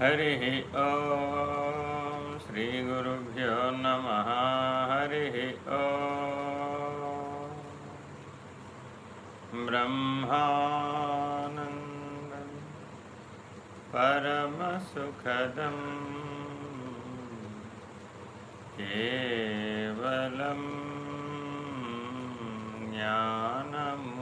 हरिः ॐ नमः। हरिः ॐ ब्रह्मानन्दं परमसुखदम् केवलं ज्ञानमूर्तिम्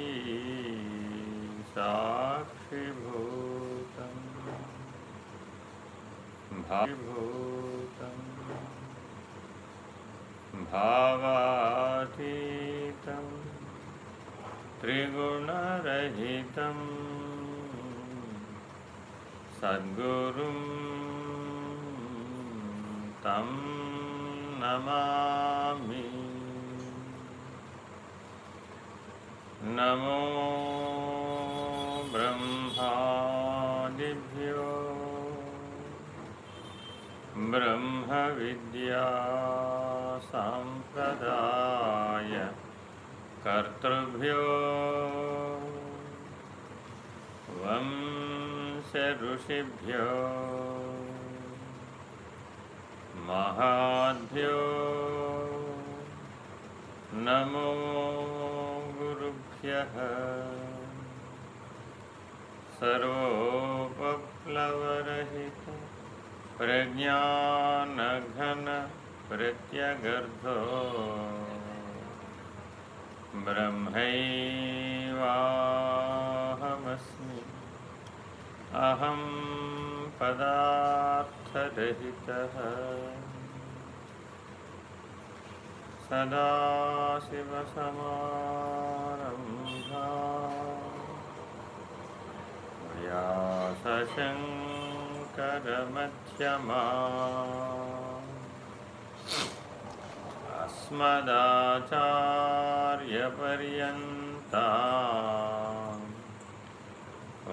साक्षिभूतं भाभूतं भावातीतं त्रिगुणरहितं सद्गुरुं तं नमामि। नमो ब्रह्मविद्यासाम्प्रदाय कर्तृभ्यो। वंशऋषिभ्यो महाभ्यो। नमो गुरुभ्यः। सर्वोपप्लवरहित। प्रज्ञानघन प्रत्यगर्धो। ब्रह्मैवाहमस्मि। अहं पदार्थरहितः। सदाशिवसमारम्भा। व्यासशङ्करमध्यमा अस्मदाचार्यपर्यन्ता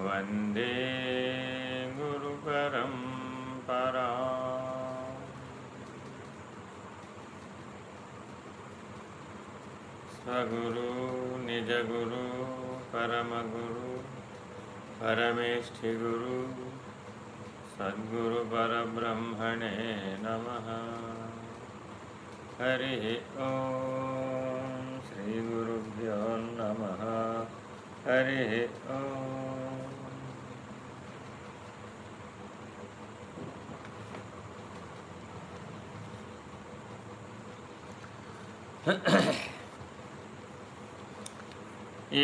वन्दे गुरुपरम्परा स्वगुरु निजगुरु परमगुरु परमेष्ठिगुरु सद्गुरुपरब्रह्मणे नमः हरिः ॐ श्रीगुरुभ्यो नमः हरिः ॐ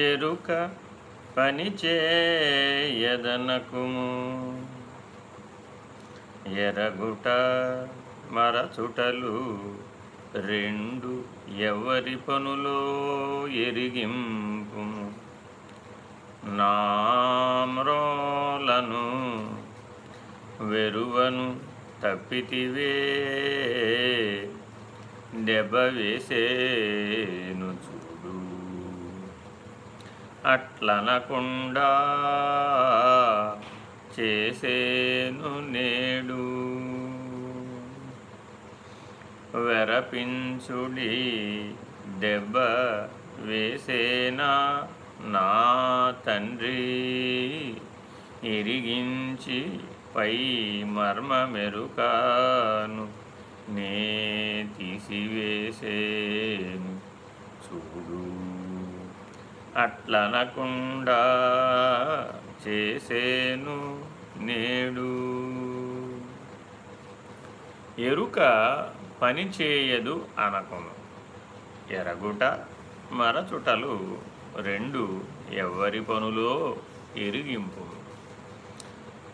ఎరుక పని చేయదనకుము ఎరగుట మరచుటలు రెండు ఎవరి పనులో ఎరిగింపు నామ్రోలను వెరువను తప్పితివే దెబ్బవేసేను చూడు. అట్లనకుండా చేసేను నేడు. వెరపించుడి దెబ్బ వేసేనా నా తండ్రి. ఇరిగించి పై మర్మ మెరుకాను నే తీసివేసేను. చూడు అట్లనకుండా చేసేను నేడు. ఎరుక పని చేయదు అనకును. ఎరగుట మరచుటలు రెండు ఎవ్వరి పనులో ఎరిగింపు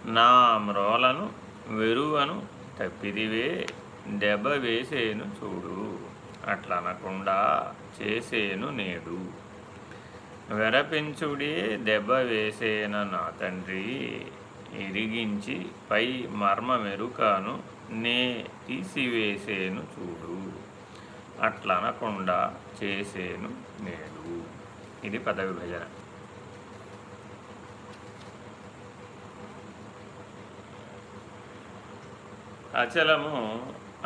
నా మ్రోలను వెరువను తప్పిదివే దెబ్బ వేసేను చూడు. అట్లనకుండా చేసేను నేడు. వెరపించుడే దెబ్బ వేసేన నా తండ్రి ఇరిగించి పై మర్మ మెరుకాను నే తీసివేసేను చూడు. అట్లనకుండా చేసేను నేడు ఇది పద విభజన అచలము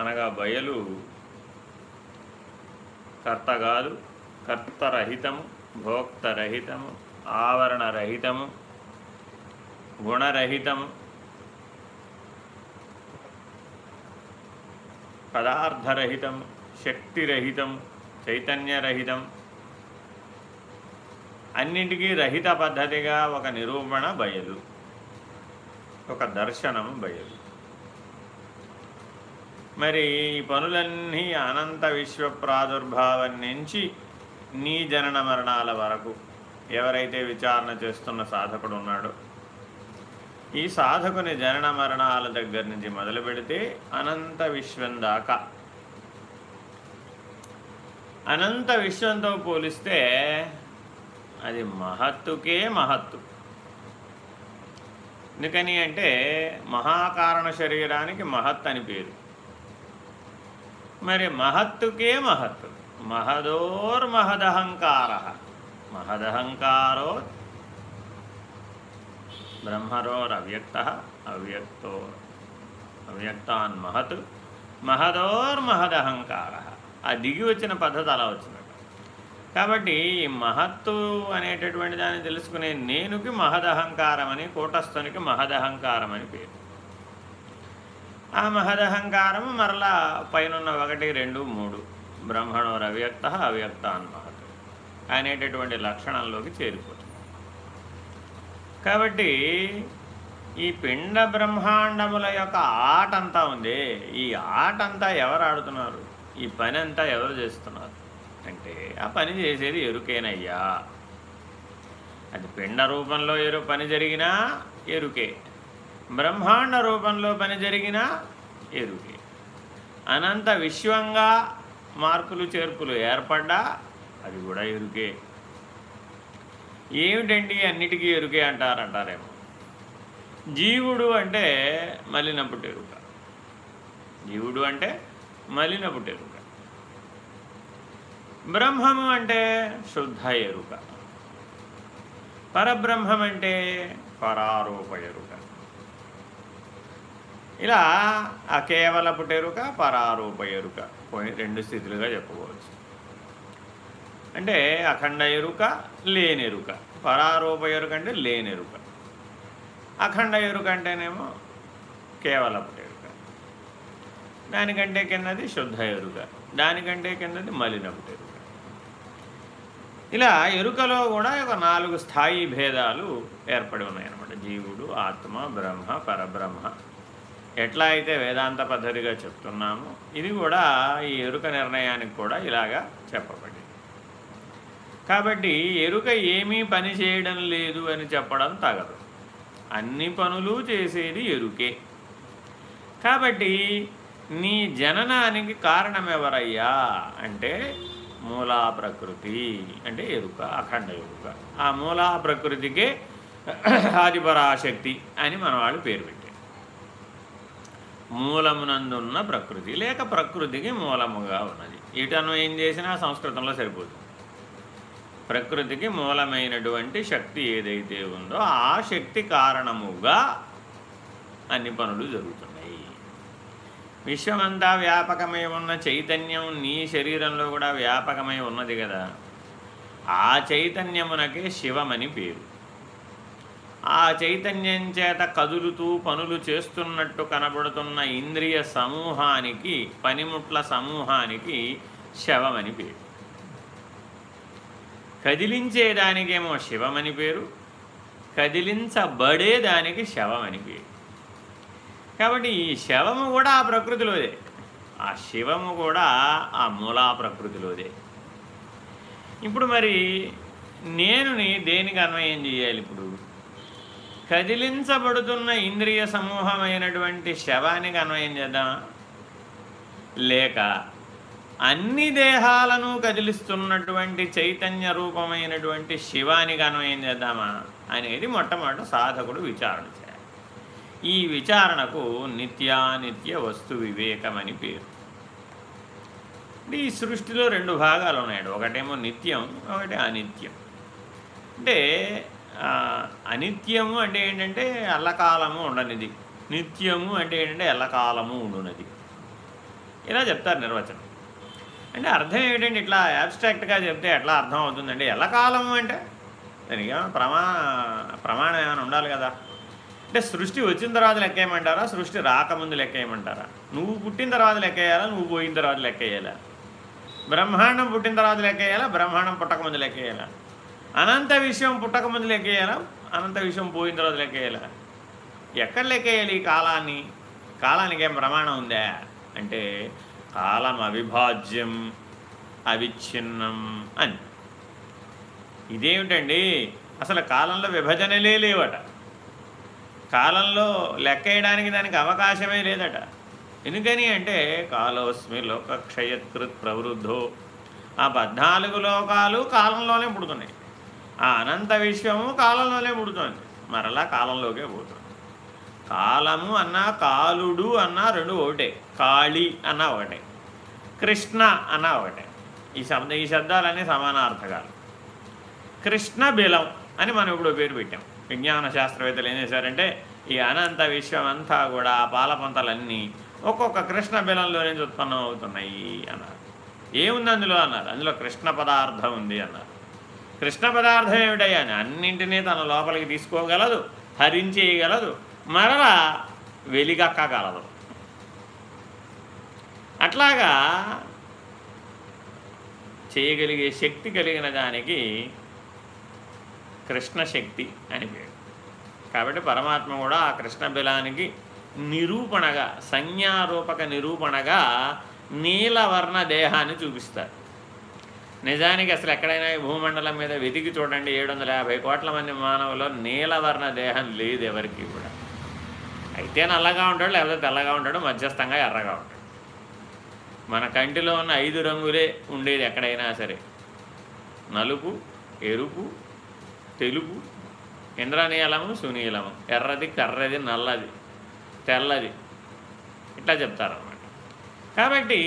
అనగా బయలు కర్త కాదు కర్తరహితము భోక్తరహితము ఆవరణరహితము గుణరహితము పదార్థరహితం శక్తిరహితం చైతన్యరహితం అన్నింటికీ రహిత పద్ధతిగా ఒక నిరూపణ బయలు ఒక దర్శనం బయలు. మరి ఈ పనులన్నీ అనంత విశ్వ ప్రాదుర్భావం నుంచి నీ జనన మరణాల వరకు ఎవరైతే విచారణ చేస్తున్న సాధకుడు ఉన్నాడో ఈ సాధకుని జనన మరణాల దగ్గర నుంచి మొదలు పెడితే అనంత విశ్వం దాకా. అనంత విశ్వంతో పోలిస్తే అది మహత్తుకే మహత్తు. ఎందుకని అంటే మహాకారణ శరీరానికి మహత్ అని పేరు. మరి మహత్తుకే మహత్తు. మహదోర్మహదహంకార మహదహంకారో. బ్రహ్మరోరవ్యక్త అవ్యక్తో అవ్యక్తాన్ మహత్ మహదోర్మహదహంకార ఆ దిగి వచ్చిన పద్ధతి అలా వచ్చిందట. కాబట్టి ఈ మహత్తు అనేటటువంటి దాన్ని తెలుసుకునే నేనుకి మహదహంకారం అని కూటస్థునికి మహదహంకారం అని పేరు. ఆ మహదహంకారం మరలా పైన ఒకటి రెండు మూడు. బ్రహ్మణోర్ అవ్యక్త అవ్యక్తాన్ అనేటటువంటి లక్షణంలోకి చేరిపోతుంది. కాబట్టి ఈ పిండ బ్రహ్మాండముల యొక్క ఆట అంతా ఉంది. ఈ ఆట అంతా ఎవరు ఆడుతున్నారు? ఈ పని అంతా ఎవరు చేస్తున్నారు? అంటే ఆ పని చేసేది ఎరుకేనయ్యా. అది పిండ రూపంలో ఎరు పని జరిగినా ఎరుకే. బ్రహ్మాండ రూపంలో పని జరిగినా ఎరుకే. అనంత విశ్వంగా మార్పులు చేర్పులు ఏర్పడ్డా అది కూడా ఎరుకే. ఏమిటండి అన్నిటికీ ఎరుకే అంటారంటారేమో. జీవుడు అంటే మలినప్పుడు ఎరుక. జీవుడు అంటే మలినప్పుడు ఎరుక. బ్రహ్మము అంటే శుద్ధ ఎరుక. పరబ్రహ్మం అంటే పరారూప ఎరుక. ఇలా అకేవల ఎరుక పరారూప ఎరుక. పోయి రెండు స్థితులుగా చెప్పుకోవచ్చు. అంటే అఖండ ఎరుక లేనెరుక పరారూప ఎరుక అంటే లేనెరుక అఖండ ఎరుక అంటేనేమో కేవలం ఎరుక. దానికంటే కిందది శుద్ధ ఎరుక. దానికంటే కిందది మలినపుట ఎరుక. ఇలా ఎరుకలో కూడా ఒక నాలుగు స్థాయి భేదాలు ఏర్పడి ఉన్నాయన్నమాట. జీవుడు ఆత్మ బ్రహ్మ పరబ్రహ్మ. ఎట్లా అయితే వేదాంత పద్ధతిగా చెప్తున్నామో ఇది కూడా ఈ ఎరుక నిర్ణయానికి కూడా ఇలాగా చెప్పబడింది. కాబట్టి ఎరుక ఏమీ పని చేయడం లేదు అని చెప్పడం తగదు. అన్ని పనులు చేసేది ఎరుకే. కాబట్టి నీ జననానికి కారణం ఎవరయ్యా అంటే మూలా ప్రకృతి అంటే ఎరుక అఖండ ఎరుక. ఆ మూలా ప్రకృతికే ఆదిపరాశక్తి అని మన వాళ్ళు పేరు పెట్టారు. మూలమునందున్న ప్రకృతి లేక ప్రకృతికి మూలముగా ఉన్నది. ఇటను ఏం చేసినా సంస్కృతంలో సరిపోతుంది. ప్రకృతికి మూలమైనటువంటి శక్తి ఏదైతే ఉందో ఆ శక్తి కారణముగా అన్ని పనులు జరుగుతున్నాయి. విశ్వమంతా వ్యాపకమై ఉన్న చైతన్యం నీ శరీరంలో కూడా వ్యాపకమై ఉన్నది కదా. ఆ చైతన్యమునకే శివమని పేరు. ఆ చైతన్యం చేత కదులుతూ పనులు చేస్తున్నట్టు కనబడుతున్న ఇంద్రియ సమూహానికి పనిముట్ల సమూహానికి శవమని పేరు. కదిలించేదానికేమో శివమని పేరు కదిలించబడేదానికి శవమని పేరు. కాబట్టి ఈ శవము కూడా ఆ ప్రకృతిలోదే. ఆ శివము కూడా ఆ మూలా ప్రకృతిలోదే. ఇప్పుడు మరి నేనుని దేనికి అన్వయం చేయాలి ఇప్పుడు? కదిలించబడుతున్న ఇంద్రియ సమూహమైనటువంటి శవానికి అన్వయం చేద్దామా? లేక అన్ని దేహాలను కదిలిస్తున్నటువంటి చైతన్య రూపమైనటువంటి శివానికి అన్వయం చేద్దామా? అనేది మొట్టమొదట సాధకుడు విచారణ చేయాలి. ఈ విచారణకు నిత్యానిత్య వస్తు వివేకం అని పేరు. ఈ సృష్టిలో రెండు భాగాలు ఉన్నాయండి. ఒకటేమో నిత్యం ఒకటి అనిత్యం. అంటే అనిత్యము అంటే ఏంటంటే ఎల్లకాలము ఉండనిది. నిత్యము అంటే ఏంటంటే ఎల్లకాలము ఉండునది ఇలా చెప్తారు నిర్వచనం. అంటే అర్థం ఏమిటండి ఇట్లా యాబ్స్ట్రాక్ట్గా చెప్తే ఎట్లా అర్థం అవుతుందండి ఎల్లకాలము అంటే దానికి ఏమైనా ప్రమా ప్రమాణం ఏమైనా ఉండాలి కదా. అంటే సృష్టి వచ్చిన తర్వాత లెక్కేయమంటారా? సృష్టి రాకముందు లెక్కేయమంటారా? నువ్వు పుట్టిన తర్వాత లెక్కేయాలా? నువ్వు పోయిన తర్వాత లెక్కేయాలా? బ్రహ్మాండం పుట్టిన తర్వాత లెక్కేయాలా? బ్రహ్మాండం పుట్టకముందు లెక్కేయాలా? అనంత విషయం పుట్టకముందు లెక్కేయాలా? అనంత విషయం పోయిన తర్వాత లెక్కేయాలా? ఎక్కడ లెక్కేయాలి కాలాన్ని? కాలానికి ఏం ప్రమాణం ఉందా? అంటే కాలం అవిభాజ్యం అవిచ్ఛిన్నం అని. ఇదేమిటండి? అసలు కాలంలో విభజనలే లేవట. కాలంలో లెక్కేయడానికి దానికి అవకాశమే లేదట. ఎందుకని అంటే కాలోస్మి లోకక్షయత్కృత్ ప్రవృద్ధో. ఆ పద్నాలుగు లోకాలు కాలంలోనే పుడుతున్నాయి. ఆ అనంత విశ్వము కాలంలోనే పుడుతుంది. మరలా కాలంలోకే పోతుంది. కాలము అన్న కాలుడు అన్న రెండు ఒకటే. కాళి అన్న ఒకటే. కృష్ణ అన్న ఒకటే. ఈ శబ్ద ఈ శబ్దాలన్నీ సమానార్థకాలు. కృష్ణ బిలం అని మనం ఇప్పుడు పేరు పెట్టాం. విజ్ఞాన శాస్త్రవేత్తలు ఏం చేశారంటే ఈ అనంత విశ్వం అంతా కూడా పాలపంతలన్నీ ఒక్కొక్క కృష్ణ బిలంలో నుంచి ఉత్పన్నం అవుతున్నాయి అన్నారు. ఏముంది అందులో అన్నారు. అందులో కృష్ణ పదార్థం ఉంది అన్నారు. కృష్ణ పదార్థం ఏమిటయ్యా అన్నింటినీ తన లోపలికి తీసుకోగలదు హరించేయగలదు మరలా వెలిగక్కగలదు. అట్లాగా చేయగలిగే శక్తి కలిగిన దానికి కృష్ణశక్తి అని పేరు. కాబట్టి పరమాత్మ కూడా ఆ కృష్ణ బిలానికి నిరూపణగా సంజ్ఞారూపక నిరూపణగా నీలవర్ణ దేహాన్ని చూపిస్తారు. నిజానికి అసలు ఎక్కడైనా భూమండలం మీద వెతికి చూడండి ఏడు వందల యాభై కోట్ల మంది మానవులు నీలవర్ణ దేహం లేదు ఎవరికి కూడా. అయితే నల్లగా ఉంటాడు లేకపోతే తెల్లగా ఉంటాడు మధ్యస్థంగా ఎర్రగా ఉంటాడు. మన కంటిలో ఉన్న ఐదు రంగులే ఉండేది ఎక్కడైనా సరే. నలుపు ఎరుపు తెలుపు ఇంద్రనీలము సునీలము. ఎర్రది కర్రది నల్లది తెల్లది. ఇట్లా చెప్తారన్నమాట. కాబట్టి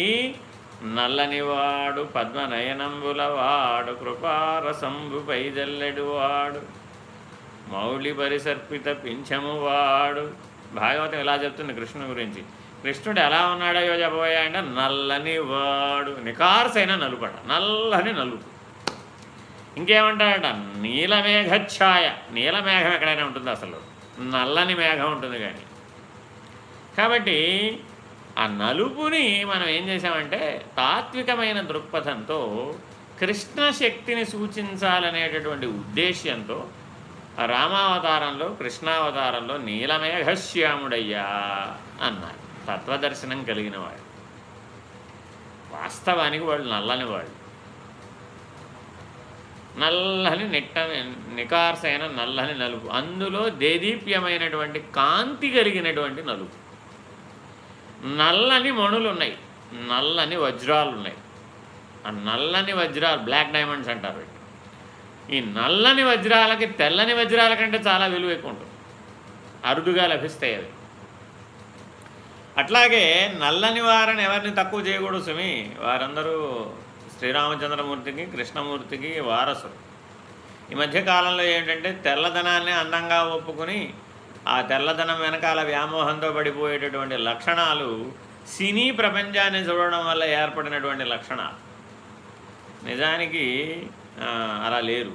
నల్లనివాడు పద్మనయనంబులవాడు వాడు పైజల్లెడువాడు జల్లెడు వాడు మౌళి పరిసర్పిత పింఛమువాడు. భాగవతం ఇలా చెప్తుంది కృష్ణుని గురించి. కృష్ణుడు ఎలా ఉన్నాడో చెప్పబోయా అంటే నల్లని వాడు నికార్సైన నలుపట నల్లని నలుపు. ఇంకేమంటాడట? నీలమేఘఛాయ నీలమేఘం ఎక్కడైనా ఉంటుంది అసలు? నల్లని మేఘం ఉంటుంది కానీ. కాబట్టి ఆ నలుపుని మనం ఏం చేసామంటే తాత్వికమైన దృక్పథంతో కృష్ణ శక్తిని సూచించాలనేటటువంటి ఉద్దేశ్యంతో రామావతారంలో కృష్ణావతారంలో నీలమేఘశ్యాముడయ్యా అన్నారు. తత్వదర్శనం కలిగిన వాడు. వాస్తవానికి వాళ్ళు నల్లని వాళ్ళు నల్లని నిట్ట నికార్సైన నల్లని నలుపు. అందులో దేదీప్యమైనటువంటి కాంతి కలిగినటువంటి నలుపు. నల్లని మణులు ఉన్నాయి. నల్లని వజ్రాలు ఉన్నాయి ఆ నల్లని వజ్రాలు బ్లాక్ డైమండ్స్ అంటారు ఈ నల్లని వజ్రాలకి తెల్లని వజ్రాల కంటే చాలా విలువ ఎక్కువ ఉంటుంది. అరుదుగా లభిస్తాయి అవి. అట్లాగే నల్లని వారిని ఎవరిని తక్కువ చేయకూడదు సుమి వారందరూ శ్రీరామచంద్రమూర్తికి కృష్ణమూర్తికి వారసులు. ఈ మధ్యకాలంలో ఏంటంటే తెల్లదనాన్ని అందంగా ఒప్పుకొని ఆ తెల్లదనం వెనకాల వ్యామోహంతో పడిపోయేటటువంటి లక్షణాలు సినీ ప్రపంచాన్ని చూడడం వల్ల ఏర్పడినటువంటి లక్షణాలు. నిజానికి అలా లేరు.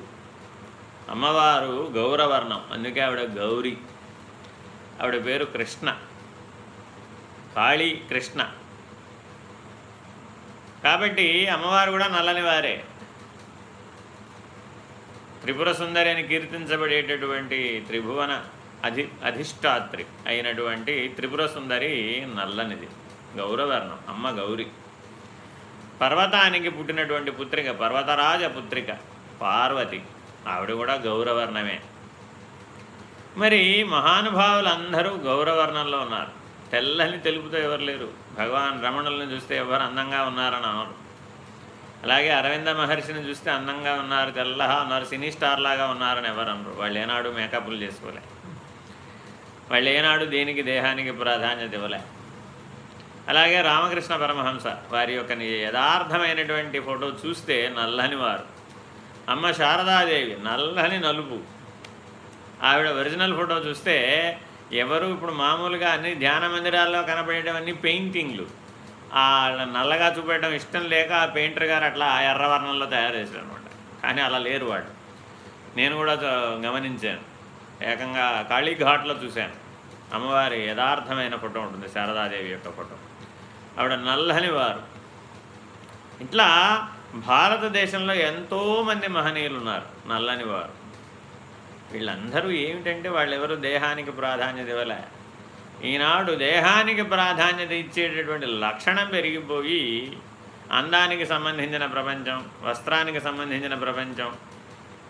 అమ్మవారు గౌరవర్ణం. అందుకే ఆవిడ గౌరీ. ఆవిడ పేరు కృష్ణ. కాళీ కృష్ణ. కాబట్టి అమ్మవారు కూడా నల్లని వారే. త్రిపుర సుందరి అని కీర్తించబడేటటువంటి త్రిభువన అధి అధిష్టాత్రి అయినటువంటి త్రిపుర సుందరి నల్లనిది గౌరవర్ణం. అమ్మ గౌరి. పర్వతానికి పుట్టినటువంటి పుత్రిక పర్వతరాజ పుత్రిక పార్వతి. ఆవిడ కూడా గౌరవర్ణమే. మరి మహానుభావులందరూ గౌరవర్ణంలో ఉన్నారు. తెల్లని తెలుపుతో ఎవరు లేరు. భగవాన్ రమణులను చూస్తే ఎవరు అందంగా ఉన్నారని అనరు. అలాగే అరవింద మహర్షిని చూస్తే అందంగా ఉన్నారు తెల్లగా ఉన్నారు సినీ స్టార్ లాగా ఉన్నారని ఎవరు అనరు. వాళ్ళు ఏనాడు మేకప్లు చేసుకోలే. వాళ్ళు ఏనాడు దేనికి దేహానికి ప్రాధాన్యత ఇవ్వలే. అలాగే రామకృష్ణ పరమహంస వారి యొక్క యథార్థమైనటువంటి ఫోటో చూస్తే నల్లని వారు. అమ్మ శారదాదేవి నల్లని నలుపు. ఆవిడ ఒరిజినల్ ఫోటో చూస్తే ఎవరు ఇప్పుడు మామూలుగా అన్ని ధ్యాన మందిరాల్లో కనపడేటవన్నీ పెయింటింగ్లు. ఆ నల్లగా చూపెట్టడం ఇష్టం లేక ఆ పెయింటర్ గారు అట్లా ఎర్రవర్ణంలో తయారు చేశారు అనమాట కానీ అలా లేరు వాడు నేను కూడా గమనించాను. ఏకంగా కాళీఘాట్లో చూశాను. అమ్మవారి యథార్థమైన ఫోటో ఉంటుంది శారదాదేవి యొక్క ఫోటో. ఆవిడ నల్లని వారు. ఇట్లా భారతదేశంలో ఎంతోమంది మహనీయులు ఉన్నారు నల్లని వారు. వీళ్ళందరూ ఏమిటంటే వాళ్ళెవరు దేహానికి ప్రాధాన్యత ఇవ్వలే. ఈనాడు దేహానికి ప్రాధాన్యత ఇచ్చేటటువంటి లక్షణం పెరిగిపోయి అందానికి సంబంధించిన ప్రపంచం వస్త్రానికి సంబంధించిన ప్రపంచం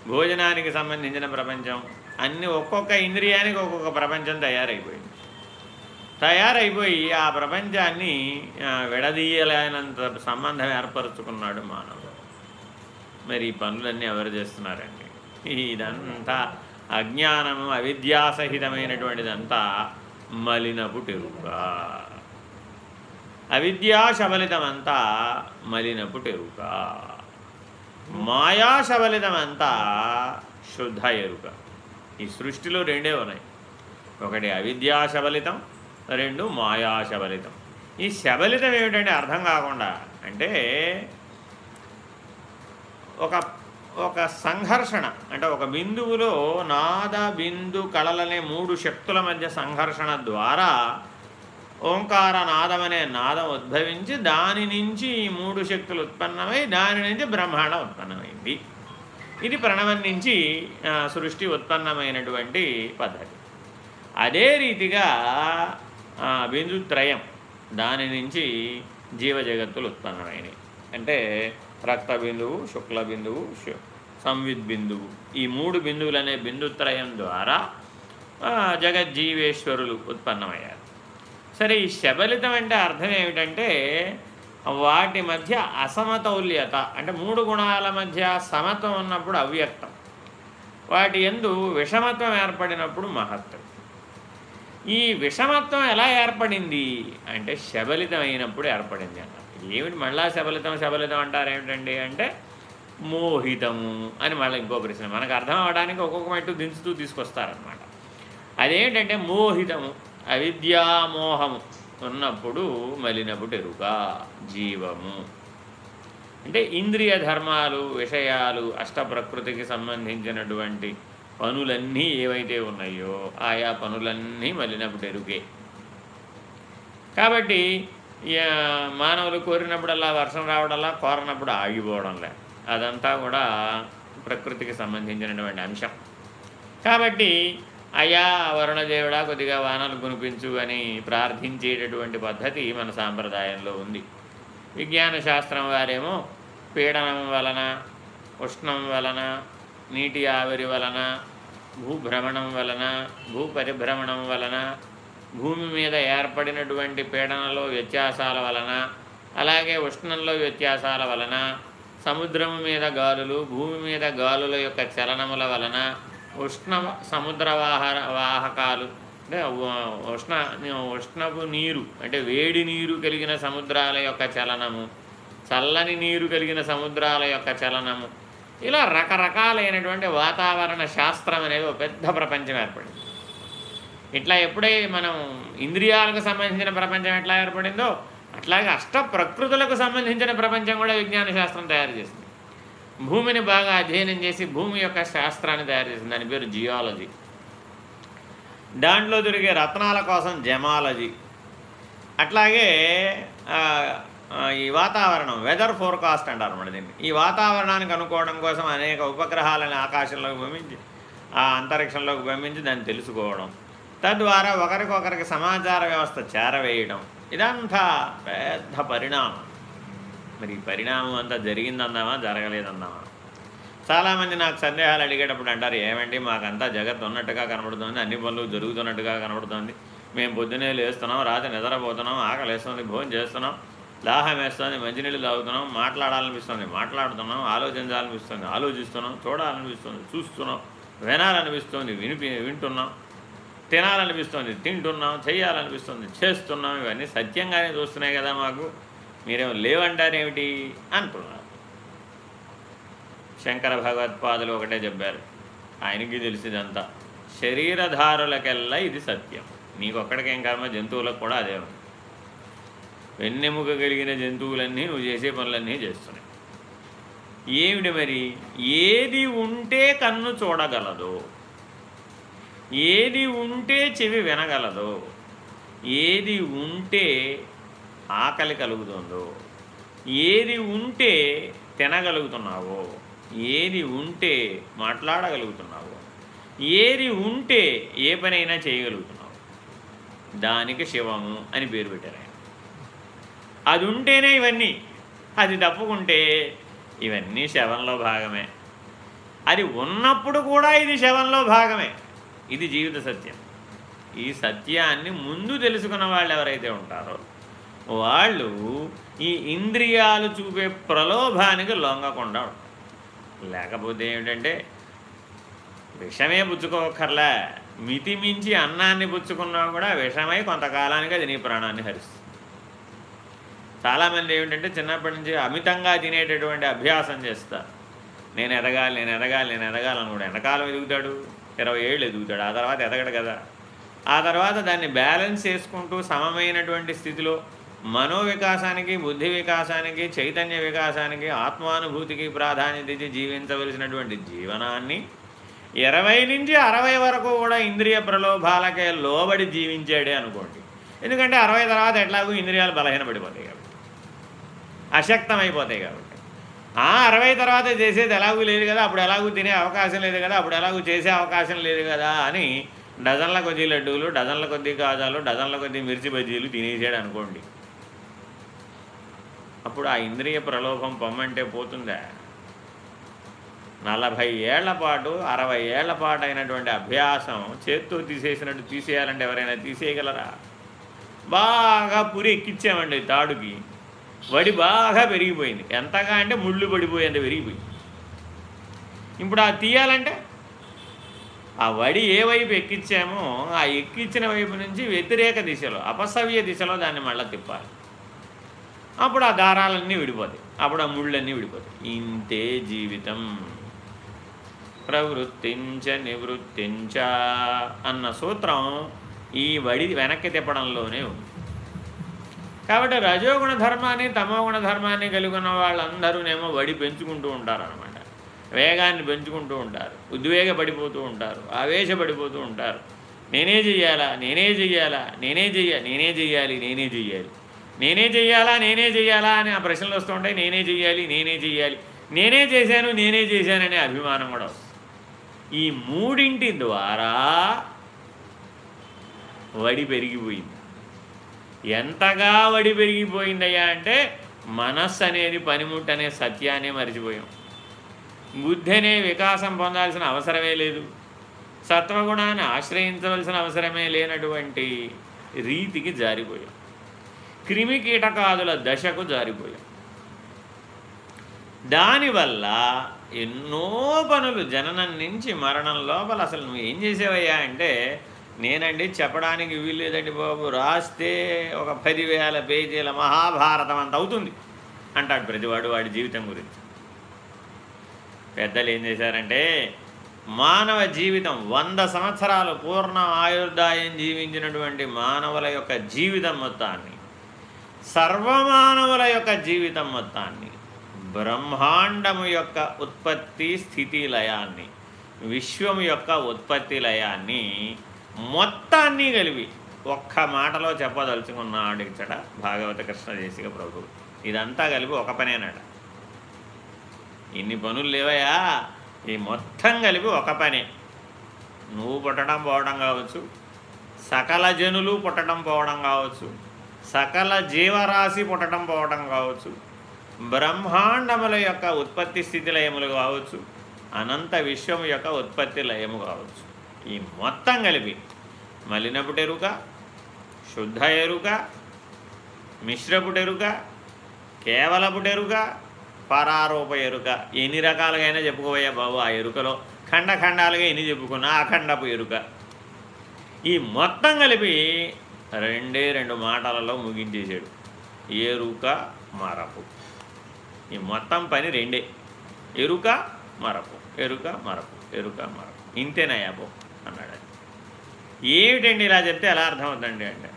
భోజనానికి సంబంధించిన ప్రపంచం అన్నీ ఒక్కొక్క ఇంద్రియానికి ఒక్కొక్క ప్రపంచం తయారైపోయింది. తయారైపోయి ఆ ప్రపంచాన్ని విడదీయలేనంత సంబంధం ఏర్పరచుకున్నాడు మానవుడు. మరి ఈ పనులన్నీ ఎవరు చేస్తున్నారండి? ఇదంతా అజ్ఞానము అవిద్యాసహితమైనటువంటిదంతా మలినపు టెరుక అవిద్యాశబలితమంతా మలినపు టెరుక మాయాశబలితమంతా శుద్ధ ఎరుక. ఈ సృష్టిలో రెండే ఉన్నాయి. ఒకటి అవిద్యా శబలితం రెండు మాయాశబలితం ఈ శబలితం ఏమిటంటే అర్థం కాకుండా అంటే ఒక ఒక సంఘర్షణ అంటే ఒక బిందువులో నాద బిందు కళలనే మూడు శక్తుల మధ్య సంఘర్షణ ద్వారా ఓంకార నాదం అనే నాదం ఉద్భవించి దాని నుంచి ఈ మూడు శక్తులు ఉత్పన్నమై దాని నుంచి బ్రహ్మాండం ఉత్పన్నమైంది. ఇది ప్రణవం నుంచి సృష్టి ఉత్పన్నమైనటువంటి పద్ధతి. అదే రీతిగా బిందుత్రయం దాని నుంచి జీవ జగత్తులు ఉత్పన్నమైనవి అంటే రక్త బిందువు శుక్ల బిందువు సంవిద్ బిందువు. ఈ మూడు బిందువులు అనే బిందుత్రయం ద్వారా జగజ్జీవేశ్వరులు ఉత్పన్నమయ్యారు. సరే ఈ శబలితం అంటే అర్థం ఏమిటంటే వాటి మధ్య అసమతౌల్యత అంటే మూడు గుణాల మధ్య సమత్వం ఉన్నప్పుడు అవ్యక్తం. వాటి ఎందు విషమత్వం ఏర్పడినప్పుడు మహత్వం. ఈ విషమత్వం ఎలా ఏర్పడింది? అంటే శబలితం అయినప్పుడు ఏర్పడింది అన్నారు ఏమిటి మళ్ళా శబలితం శబలితం అంటారు ఏమిటండి? అంటే మోహితము అని మళ్ళీ ఇంకో ప్రశ్న. మనకు అర్థం అవడానికి ఒక్కొక్క మట్టు దించుతూ తీసుకొస్తారనమాట అదేంటంటే మోహితము అవిద్యామోహము ఉన్నప్పుడు మలినప్పుడు ఎరుక జీవము. అంటే ఇంద్రియ ధర్మాలు విషయాలు అష్టప్రకృతికి సంబంధించినటువంటి పనులన్నీ ఏవైతే ఉన్నాయో ఆయా పనులన్నీ మలినపుటెరుకే ఎరుకే. కాబట్టి మానవులు కోరినప్పుడల్లా వర్షం రావడల్లా కోరనప్పుడు ఆగిపోవడంలే అదంతా కూడా ప్రకృతికి సంబంధించినటువంటి అంశం. కాబట్టి అయా వరుణదేవుడా కొద్దిగా వానలు కునిపించు అని ప్రార్థించేటటువంటి పద్ధతి మన సాంప్రదాయంలో ఉంది. విజ్ఞాన శాస్త్రం వారేమో పీడనం వలన ఉష్ణం వలన నీటి ఆవిరి వలన భూభ్రమణం వలన భూ పరిభ్రమణం వలన భూమి మీద ఏర్పడినటువంటి పీడనలో వ్యత్యాసాల వలన అలాగే ఉష్ణంలో వ్యత్యాసాల వలన సముద్రము మీద గాలులు భూమి మీద గాలుల యొక్క చలనముల వలన ఉష్ణ సముద్ర వాహర వాహకాలు. అంటే ఉష్ణ ఉష్ణపు నీరు అంటే వేడి నీరు కలిగిన సముద్రాల యొక్క చలనము చల్లని నీరు కలిగిన సముద్రాల యొక్క చలనము ఇలా రకరకాలైనటువంటి వాతావరణ శాస్త్రం అనేది ఒక పెద్ద ప్రపంచం ఏర్పడింది. ఇట్లా ఎప్పుడై మనం ఇంద్రియాలకు సంబంధించిన ప్రపంచం ఎట్లా ఏర్పడిందో అట్లాగే అష్ట ప్రకృతులకు సంబంధించిన ప్రపంచం కూడా విజ్ఞాన శాస్త్రం తయారు చేసింది. భూమిని బాగా అధ్యయనం చేసి భూమి యొక్క శాస్త్రాన్ని తయారు చేసింది. దాని పేరు జియాలజీ. దాంట్లో దొరికే రత్నాల కోసం జమాలజీ. అట్లాగే ఈ వాతావరణం వెదర్ ఫోర్కాస్ట్ అంటారు మన దీన్ని. ఈ వాతావరణానికి అనుకోవడం కోసం అనేక ఉపగ్రహాలను ఆకాశంలోకి పంపించి ఆ అంతరిక్షంలోకి పంపించి దాన్ని తెలుసుకోవడం. తద్వారా ఒకరికొకరికి సమాచార వ్యవస్థ చేరవేయడం. ఇదంతా పెద్ద పరిణామం. మరి ఈ పరిణామం అంతా జరిగిందందామా జరగలేదందామా చాలామంది నాకు సందేహాలు అడిగేటప్పుడు అంటారు ఏమండి మాకంతా జగత్ ఉన్నట్టుగా కనబడుతుంది అన్ని పనులు జరుగుతున్నట్టుగా కనబడుతుంది. మేము పొద్దునే లేస్తున్నాం రాత్రి నిద్రపోతున్నాం ఆకలి వేస్తుంది భోజనం చేస్తున్నాం దాహం వేస్తుంది మంచినీళ్ళు తాగుతున్నాం మాట్లాడాలనిపిస్తుంది మాట్లాడుతున్నాం ఆలోచించాలనిపిస్తుంది ఆలోచిస్తున్నాం చూడాలనిపిస్తుంది చూస్తున్నాం వినాలనిపిస్తుంది వినిపి వింటున్నాం తినాలనిపిస్తుంది తింటున్నాం చేయాలనిపిస్తుంది చేస్తున్నాం ఇవన్నీ సత్యంగానే చూస్తున్నాయి కదా మాకు. మీరేమో లేవంటారేమిటి? అంటున్నారు శంకర భగవత్పాదులు ఒకటే చెప్పారు. ఆయనకి తెలిసిదంతా. శరీరధారులకెల్లా ఇది సత్యం. నీకొక్కడికేం కర్మ? జంతువులకు కూడా అదే ఉంది. వెన్నెముక కలిగిన జంతువులన్నీ నువ్వు చేసే పనులన్నీ చేస్తున్నాయి. ఏమిటి మరి? ఏది ఉంటే కన్ను చూడగలదు ఏది ఉంటే చెవి వినగలదో ఏది ఉంటే ఆకలి కలుగుతుందో? ఏది ఉంటే తినగలుగుతున్నావో? ఏది ఉంటే మాట్లాడగలుగుతున్నావో? ఏది ఉంటే ఏ పనైనా చేయగలుగుతున్నావు? దానికి శివము అని పేరు పెట్టారు ఆయన. అది ఉంటేనే ఇవన్నీ. అది తప్పుకుంటే ఇవన్నీ శవంలో భాగమే. అది ఉన్నప్పుడు కూడా ఇది శవంలో భాగమే. ఇది జీవిత సత్యం. ఈ సత్యాన్ని ముందు తెలుసుకున్న వాళ్ళు ఎవరైతే ఉంటారో వాళ్ళు ఈ ఇంద్రియాలు చూపే ప్రలోభానికి లొంగకుండా లేకపోతే ఏమిటంటే విషమే పుచ్చుకోకర్లే మితిమించి అన్నాన్ని పుచ్చుకున్నా కూడా విషమై కొంతకాలానికి అది నీ ప్రాణాన్ని హరిస్తుంది. చాలామంది ఏమిటంటే చిన్నప్పటి నుంచి అమితంగా తినేటటువంటి అభ్యాసం చేస్తారు. నేను ఎదగాలి నేను ఎదగాలి నేను ఎదగాలని కూడా ఎంతకాలం ఎదుగుతాడు ఇరవై ఏళ్ళు ఎదుగుతాడు ఆ తర్వాత ఎదగడు కదా. ఆ తర్వాత దాన్ని బ్యాలెన్స్ చేసుకుంటూ సమమైనటువంటి స్థితిలో మనో వికాసానికి బుద్ధి వికాసానికి చైతన్య వికాసానికి ఆత్మానుభూతికి ప్రాధాన్యత ఇచ్చి జీవించవలసినటువంటి జీవనాన్ని ఇరవై నుంచి అరవై వరకు కూడా ఇంద్రియ ప్రలోభాలకే లోబడి జీవించాడే అనుకోండి. ఎందుకంటే అరవై తర్వాత ఎట్లాగూ ఇంద్రియాలు బలహీనపడిపోతాయి కాబట్టి. అశక్తమైపోతాయి కాబట్టి. ఆ అరవై తర్వాత చేసేది ఎలాగూ లేదు కదా అప్పుడు ఎలాగూ తినే అవకాశం లేదు కదా అప్పుడు ఎలాగూ చేసే అవకాశం లేదు కదా అని డజన్ల కొద్ది లడ్డూలు డజన్ల కొద్ది కాజాలు డజన్ల కొద్ది మిర్చి బజ్జీలు తినేసాడు అనుకోండి. అప్పుడు ఆ ఇంద్రియ ప్రలోభం పొమ్మంటే పోతుందా. నలభై ఏళ్ళ పాటు అరవై ఏళ్ళ పాటు అయినటువంటి అభ్యాసం చేత్తో తీసేసినట్టు తీసేయాలంటే ఎవరైనా తీసేయగలరా? బాగా పురి ఎక్కించామండి తాడుకి. వడి బాగా పెరిగిపోయింది. ఎంతగా అంటే ముళ్ళు పడిపోయేంత పెరిగిపోయింది. ఇప్పుడు ఆ తీయాలంటే? ఆ వడి ఏ వైపు ఎక్కించామో ఆ ఎక్కించిన వైపు నుంచి వ్యతిరేక దిశలో అపసవ్య దిశలో దాన్ని మళ్ళీ తిప్పాలి. అప్పుడు ఆ దారాలన్నీ విడిపోతాయి. అప్పుడు ఆ ముళ్ళన్నీ విడిపోతాయి. ఇంతే జీవితం. ప్రవృత్తించ నివృత్తించ అన్న సూత్రం ఈ వడి వెనక్కి తిప్పడంలోనే ఉంది. కాబట్టి రజోగుణ ధర్మాన్ని తమోగుణ ధర్మాన్ని కలిగి ఉన్న వాళ్ళందరూనేమో వడి పెంచుకుంటూ ఉంటారనమాట వేగాన్ని పెంచుకుంటూ ఉంటారు. ఉద్వేగపడిపోతూ ఉంటారు. ఆవేశపడిపోతూ ఉంటారు. నేనే చెయ్యాలా? నేనే చెయ్యాలా? నేనే చెయ్య నేనే చెయ్యాలి నేనే చెయ్యాలి. నేనే చెయ్యాలా నేనే చెయ్యాలా అని ఆ ప్రశ్నలు వస్తుంటాయి నేనే చెయ్యాలి నేనే చెయ్యాలి. నేనే చేశాను నేనే చేశాననే అభిమానం కూడా వస్తుంది. ఈ మూడింటి ద్వారా వడి పెరిగిపోయింది. ఎంతగా వడి పెరిగిపోయిందయ్యా అంటే మనస్సు అనేది పనిముట్టు అనే సత్యాన్ని మర్చిపోయాం. బుద్ధి అనే వికాసం పొందాల్సిన అవసరమే లేదు. సత్వగుణాన్ని ఆశ్రయించవలసిన అవసరమే లేనటువంటి రీతికి జారిపోయాం. క్రిమి కీటకాదుల దశకు జారిపోయాం. దానివల్ల ఎన్నో పనులు జననం నుంచి మరణం లోపల అసలు నువ్వు ఏం చేసేవయ్యా అంటే నేనండి చెప్పడానికి వీల్లేదండి బాబు రాస్తే ఒక పదివేల పేజీల మహాభారతం అంత అవుతుంది అంటాడు ప్రతివాడు వాడి జీవితం గురించి. పెద్దలు ఏం చేశారంటే మానవ జీవితం వంద సంవత్సరాలు పూర్ణ ఆయుర్దాయం జీవించినటువంటి మానవుల యొక్క జీవితం మొత్తాన్ని సర్వమానవుల యొక్క జీవితం మొత్తాన్ని బ్రహ్మాండము యొక్క ఉత్పత్తి స్థితి లయాన్ని విశ్వం యొక్క ఉత్పత్తి లయాన్ని మొత్తాన్ని కలిపి ఒక్క మాటలో చెప్పదలుచుకున్నాడు ఇచ్చట భాగవత కృష్ణ చేసిక ప్రభు ఇదంతా కలిపి ఒక పనేనట ఇన్ని పనులు లేవయా? ఈ మొత్తం కలిపి ఒక పనే. నువ్వు పుట్టడం పోవడం కావచ్చు సకల జనులు పుట్టడం పోవడం కావచ్చు సకల జీవరాశి పుట్టడం పోవడం కావచ్చు బ్రహ్మాండముల యొక్క ఉత్పత్తి స్థితి లయములు కావచ్చు అనంత విశ్వము యొక్క ఉత్పత్తి లయము కావచ్చు. ఈ మొత్తం కలిపి మలినపుటెరుక శుద్ధ ఎరుక మిశ్రపుటెరుక కేవలపుటెరుక పరారూప ఎరుక. ఎన్ని రకాలుగా అయినా బాబు ఆ ఎరుకలో. ఖండఖండాలుగా ఎన్ని చెప్పుకున్నా అఖండపు ఎరుక. ఈ మొత్తం కలిపి రెండే రెండు మాటలలో ముగించేసాడు ఎరుక మరపు. ఈ మొత్తం పని రెండే. ఎరుక మరపు ఎరుక మరపు ఎరుక మరపు. ఇంతేనయ్యా అన్నాడు అది ఏమిటండి ఇలా చెప్తే ఎలా అర్థమవుతుందండి అంటే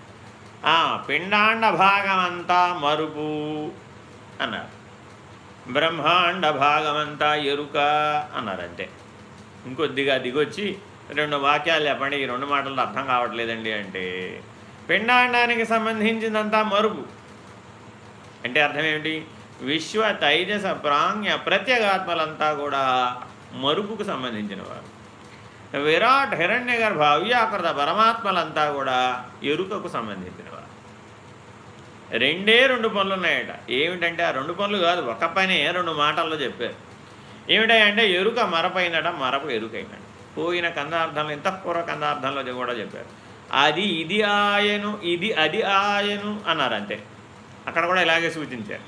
పిండాండ భాగమంతా మరుపు అన్నారు. బ్రహ్మాండ భాగమంతా ఎరుక అన్నారు అంతే ఇంకొద్దిగా దిగొచ్చి రెండు వాక్యాలు చెప్పండి ఈ రెండు మాటలు అర్థం కావట్లేదండి అంటే. పిండాండానికి సంబంధించిందంతా మరుపు అంటే అర్థమేమిటి విశ్వ తైజస ప్రాంగ్య ప్రత్యేగాత్మలంతా కూడా మరుపుకు సంబంధించిన వారు విరాట్ హిరణ్య గర్భ అవ్యాకృత పరమాత్మలంతా కూడా ఎరుకకు సంబంధించిన వారు రెండే రెండు పనులు ఉన్నాయట ఏమిటంటే ఆ రెండు పనులు కాదు ఒక పనే రెండు మాటల్లో చెప్పారు. ఏమిటంటే ఎరుక మరపైనట మరపు ఎరుకైనట. పోయిన కందార్థంలో ఇంతఃపూర్వ కందార్థంలో కూడా చెప్పారు. అది ఇది ఆయను ఇది అది ఆయను అన్నారు అంతే అక్కడ కూడా ఇలాగే సూచించారు.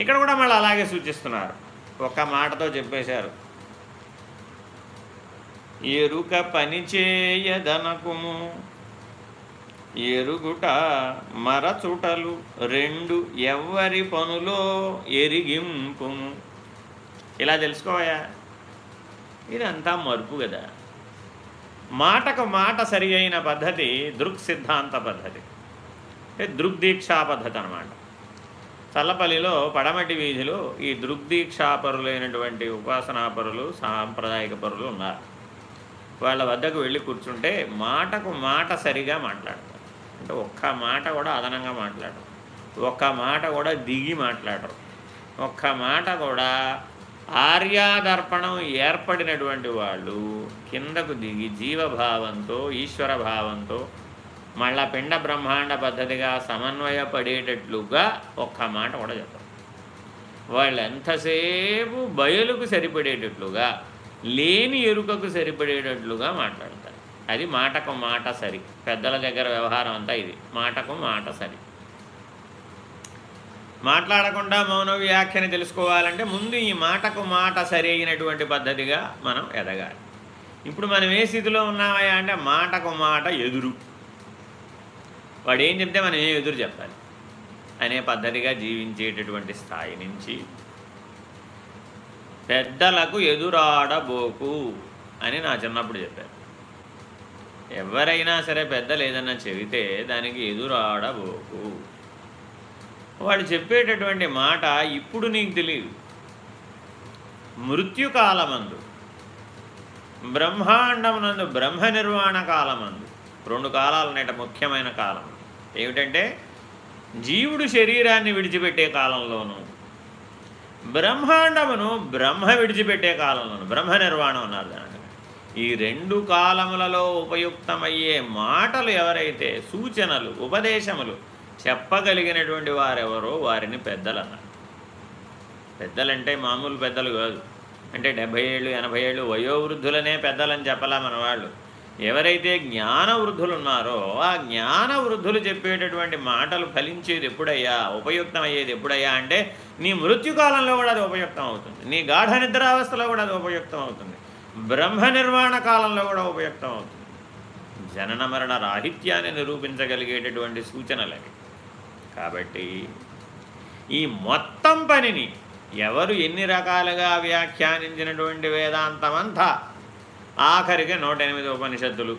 ఇక్కడ కూడా మళ్ళీ అలాగే సూచిస్తున్నారు. ఒక మాటతో చెప్పేశారు. ఎరుక పనిచేయదనకుము ఎరుగుట మరచుటలు రెండు ఎవ్వరి పనులో ఎరిగింపు ఇలా తెలుసుకోవయా? ఇదంతా మరుపు కదా. మాటకు మాట సరి అయిన పద్ధతి దృక్ సిద్ధాంత పద్ధతి. దృగ్దీక్షా పద్ధతి అనమాట చల్లపల్లిలో పడమటి వీధిలో ఈ దృగ్దీక్షాపరులైనటువంటి ఉపాసనాపరులు సాంప్రదాయక పరులు ఉన్నారు. వాళ్ళ వద్దకు వెళ్ళి కూర్చుంటే మాటకు మాట సరిగా మాట్లాడతారు. అంటే ఒక్క మాట కూడా అదనంగా మాట్లాడరు. ఒక్క మాట కూడా దిగి మాట్లాడరు. ఒక్క మాట కూడా ఆర్యాదర్పణం ఏర్పడినటువంటి వాళ్ళు కిందకు దిగి జీవభావంతో ఈశ్వర భావంతో మళ్ళా పిండ బ్రహ్మాండ పద్ధతిగా సమన్వయపడేటట్లుగా ఒక్క మాట కూడా చెప్పరు. వాళ్ళు ఎంతసేపు బయలుకు సరిపడేటట్లుగా లేని ఎరుకకు సరిపడేటట్లుగా మాట్లాడతారు. అది మాటకు మాట సరి. పెద్దల దగ్గర వ్యవహారం అంతా ఇది. మాటకు మాట సరి. మాట్లాడకుండా మౌన వ్యాఖ్యని తెలుసుకోవాలంటే ముందు ఈ మాటకు మాట సరి అయినటువంటి పద్ధతిగా మనం ఎదగాలి. ఇప్పుడు మనం ఏ స్థితిలో ఉన్నామయ్యా అంటే మాటకు మాట ఎదురు. వాడు ఏం చెప్తే మనం ఏం ఎదురు చెప్పాలి? అనే పద్ధతిగా జీవించేటటువంటి స్థాయి నుంచి పెద్దలకు ఎదురాడబోకు అని నా చిన్నప్పుడు చెప్పారు ఎవరైనా సరే పెద్దలు ఏదన్నా చెబితే దానికి ఎదురాడబోకు. వాడు చెప్పేటటువంటి మాట ఇప్పుడు నీకు తెలియదు. మృత్యుకాలమందు బ్రహ్మాండమునందు బ్రహ్మ నిర్వాణ కాలమందు రెండు కాలాలు నేట ముఖ్యమైన కాలం ఏమిటంటే జీవుడు శరీరాన్ని విడిచిపెట్టే కాలంలోనూ బ్రహ్మాండమును బ్రహ్మ విడిచిపెట్టే కాలంలోను బ్రహ్మ నిర్వాణం అన్నారు దాని ఈ రెండు కాలములలో ఉపయుక్తమయ్యే మాటలు ఎవరైతే సూచనలు ఉపదేశములు చెప్పగలిగినటువంటి వారెవరో వారిని పెద్దలు అన్నారు పెద్దలంటే మామూలు పెద్దలు కాదు. అంటే డెబ్భై ఏళ్ళు ఎనభై ఏళ్ళు వయోవృద్ధులనే పెద్దలని చెప్పలా మన వాళ్ళు. ఎవరైతే జ్ఞాన వృద్ధులు ఉన్నారో ఆ జ్ఞాన వృద్ధులు చెప్పేటటువంటి మాటలు ఫలించేది ఎప్పుడయ్యా? ఉపయుక్తం అయ్యేది ఎప్పుడయ్యా? అంటే నీ మృత్యుకాలంలో కూడా అది ఉపయుక్తం అవుతుంది. నీ గాఢ నిద్రావస్థలో కూడా అది ఉపయుక్తం అవుతుంది. బ్రహ్మ నిర్వాణ కాలంలో కూడా ఉపయుక్తం అవుతుంది. జనన మరణ రాహిత్యాన్ని నిరూపించగలిగేటటువంటి సూచనలవి. కాబట్టి ఈ మొత్తం పనిని ఎవరు ఎన్ని రకాలుగా వ్యాఖ్యానించినటువంటి వేదాంతమంతా? ఆఖరికి నూట ఎనిమిది ఉపనిషత్తులు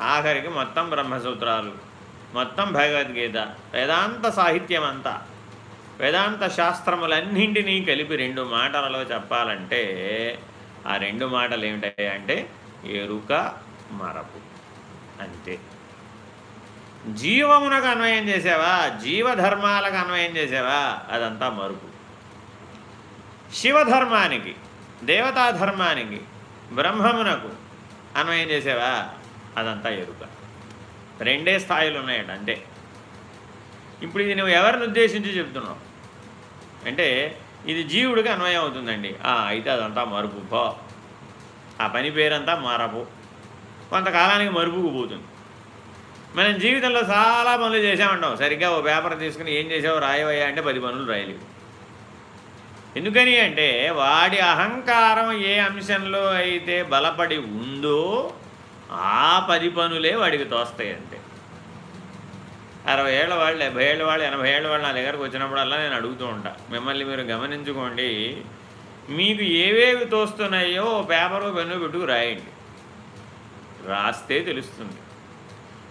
ఆఖరికి మొత్తం బ్రహ్మసూత్రాలు మొత్తం భగవద్గీత వేదాంత సాహిత్యం అంతా వేదాంత శాస్త్రములన్నింటినీ కలిపి రెండు మాటలలో చెప్పాలంటే ఆ రెండు మాటలు ఏమిటాయి అంటే ఎరుక మరపు. అంతే. జీవమునకు అన్వయం చేసావా? జీవధర్మాలకు అన్వయం చేసావా? అదంతా మరుపు. శివధర్మానికి దేవతాధర్మానికి బ్రహ్మమునకు అన్వయం చేసేవా? అదంతా ఎరుక. రెండే స్థాయిలు ఉన్నాయట అంటే ఇప్పుడు ఇది నువ్వు ఎవరిని ఉద్దేశించి చెప్తున్నావు? అంటే ఇది జీవుడికి అన్వయం అవుతుందండి. అయితే అదంతా మరుపు. పో. ఆ పని పేరంతా మరపు. కొంతకాలానికి మరుపుకు పోతుంది. మనం జీవితంలో చాలా పనులు చేసామంటాం సరిగ్గా ఓ పేపర్ తీసుకుని ఏం చేసావు రాయవయ్యా అంటే పది పనులు రాయలేవు. ఎందుకని అంటే వాడి అహంకారం ఏ అంశంలో అయితే బలపడి ఉందో ఆ పది పనులే వాడికి తోస్తాయంటే అరవై ఏళ్ళ వాళ్ళు డెబ్బై ఏళ్ళ వాళ్ళు ఎనభై ఏళ్ళ వాళ్ళు నా దగ్గరకు వచ్చినప్పుడల్లా నేను అడుగుతూ ఉంటా. మిమ్మల్ని మీరు గమనించుకోండి మీకు ఏవేవి తోస్తున్నాయో పేపరు పెన్ను పెట్టుకు రాయండి. రాస్తే తెలుస్తుంది.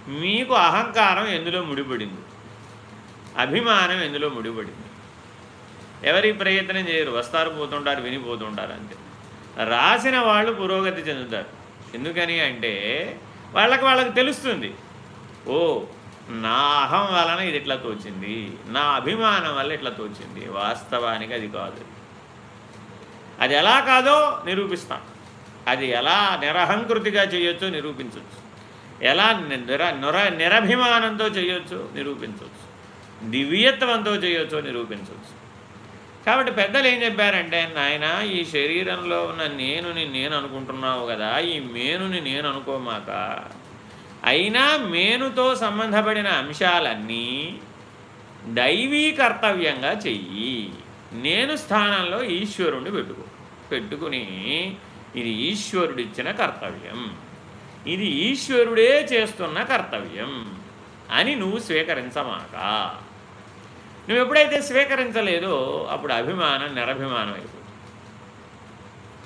మీకు అహంకారం ఎందులో ముడిపడింది? అభిమానం ఎందులో ముడిపడింది? ఎవరి ప్రయత్నం చేయరు? వస్తారు పోతుంటారు వినిపోతుంటారు అంతే. రాసిన వాళ్ళు పురోగతి చెందుతారు. ఎందుకని అంటే వాళ్ళకి వాళ్ళకి తెలుస్తుంది. ఓ నా అహం వలన ఇది ఇట్లా తోచింది? నా అభిమానం వల్ల ఇట్లా తోచింది? వాస్తవానికి అది కాదు. అది ఎలా కాదో నిరూపిస్తాం. అది ఎలా నిరహంకృతిగా చేయొచ్చో నిరూపించవచ్చు ఎలా నిర నిర నిరభిమానంతో చేయొచ్చు? నిరూపించవచ్చు. దివ్యత్వంతో చేయొచ్చో? నిరూపించవచ్చు. కాబట్టి పెద్దలు ఏం చెప్పారంటే నాయన ఈ శరీరంలో ఉన్న నేనుని నేను అనుకుంటున్నావు కదా ఈ మేనుని నేను అనుకోమాక అయినా మేనుతో సంబంధపడిన అంశాలన్నీ దైవీ కర్తవ్యంగా చెయ్యి. నేను స్థానంలో ఈశ్వరుణ్ణి పెట్టుకో పెట్టుకుని ఇది ఈశ్వరుడిచ్చిన కర్తవ్యం. ఇది ఈశ్వరుడే చేస్తున్న కర్తవ్యం అని నువ్వు స్వీకరించమాక. నువ్వు ఎప్పుడైతే స్వీకరించలేదో అప్పుడు అభిమానం నిరభిమానం అయిపోతుంది.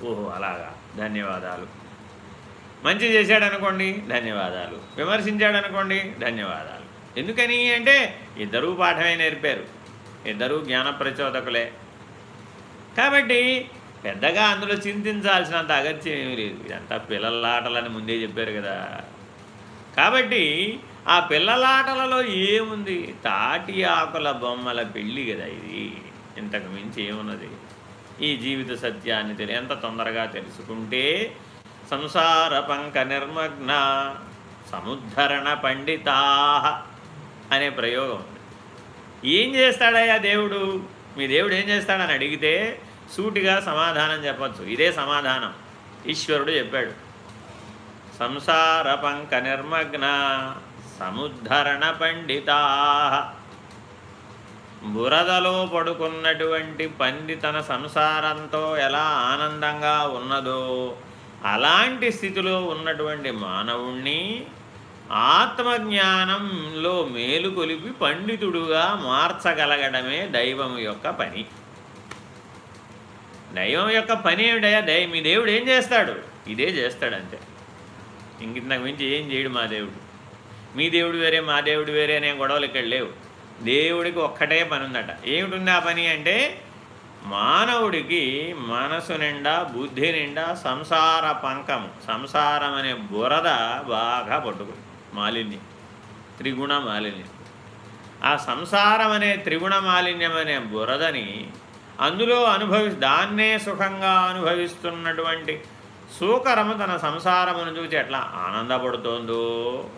ఓహో అలాగా. ధన్యవాదాలు. మంచి చేశాడనుకోండి ధన్యవాదాలు. విమర్శించాడనుకోండి ధన్యవాదాలు. ఎందుకని అంటే ఇద్దరూ పాఠమే నేర్పారు. ఇద్దరూ జ్ఞాన ప్రచోదకులే. కాబట్టి పెద్దగా అందులో చింతించాల్సినంత అగత్యం ఏమీ లేదు. ఇదంతా పిల్లలాటలని ముందే చెప్పారు కదా. కాబట్టి ఆ పిల్లలాటలలో ఏముంది? తాటి ఆకుల బొమ్మల పెళ్ళి కదా ఇది. ఇంతకు మించి ఏమున్నది? ఈ జీవిత సత్యాన్ని తెలి ఎంత తొందరగా తెలుసుకుంటే సంసార పంక నిర్మగ్న సముద్ధరణ పండితా అనే ప్రయోగం ఉంది. ఏం చేస్తాడయ్యా దేవుడు? మీ దేవుడు ఏం చేస్తాడని అడిగితే సూటిగా సమాధానం చెప్పచ్చు. ఇదే సమాధానం. ఈశ్వరుడు చెప్పాడు. సంసార పంక నిర్మగ్న సముద్ధరణ పండితా. బురదలో పడుకున్నటువంటి పంది తన సంసారంతో ఎలా ఆనందంగా ఉన్నదో అలాంటి స్థితిలో ఉన్నటువంటి మానవుణ్ణి ఆత్మజ్ఞానంలో మేలుకొలిపి పండితుడుగా మార్చగలగడమే దైవం యొక్క పని. దైవం యొక్క పని ఏమిటయా దై మీ దేవుడు ఏం చేస్తాడు? ఇదే చేస్తాడు చేస్తాడంతే నాకు మించి ఏం చేయడు మా దేవుడు. మీ దేవుడు వేరే మా దేవుడు వేరే అనే గొడవలు ఇక్కడ లేవు. దేవుడికి ఒక్కటే పని ఉందట ఏమిటి ఆ పని అంటే మానవుడికి మనసు నిండా బుద్ధి నిండా సంసార పంకము సంసారం అనే బురద బాగా పట్టుకుంది. మాలిన్యం. త్రిగుణ మాలిన్యం. ఆ సంసారం అనే త్రిగుణ మాలిన్యం అనే బురదని అందులో అనుభవి దాన్నే సుఖంగా అనుభవిస్తున్నటువంటి సూకరము తన సంసారమును చూసి ఎట్లా ఆనందపడుతోందో.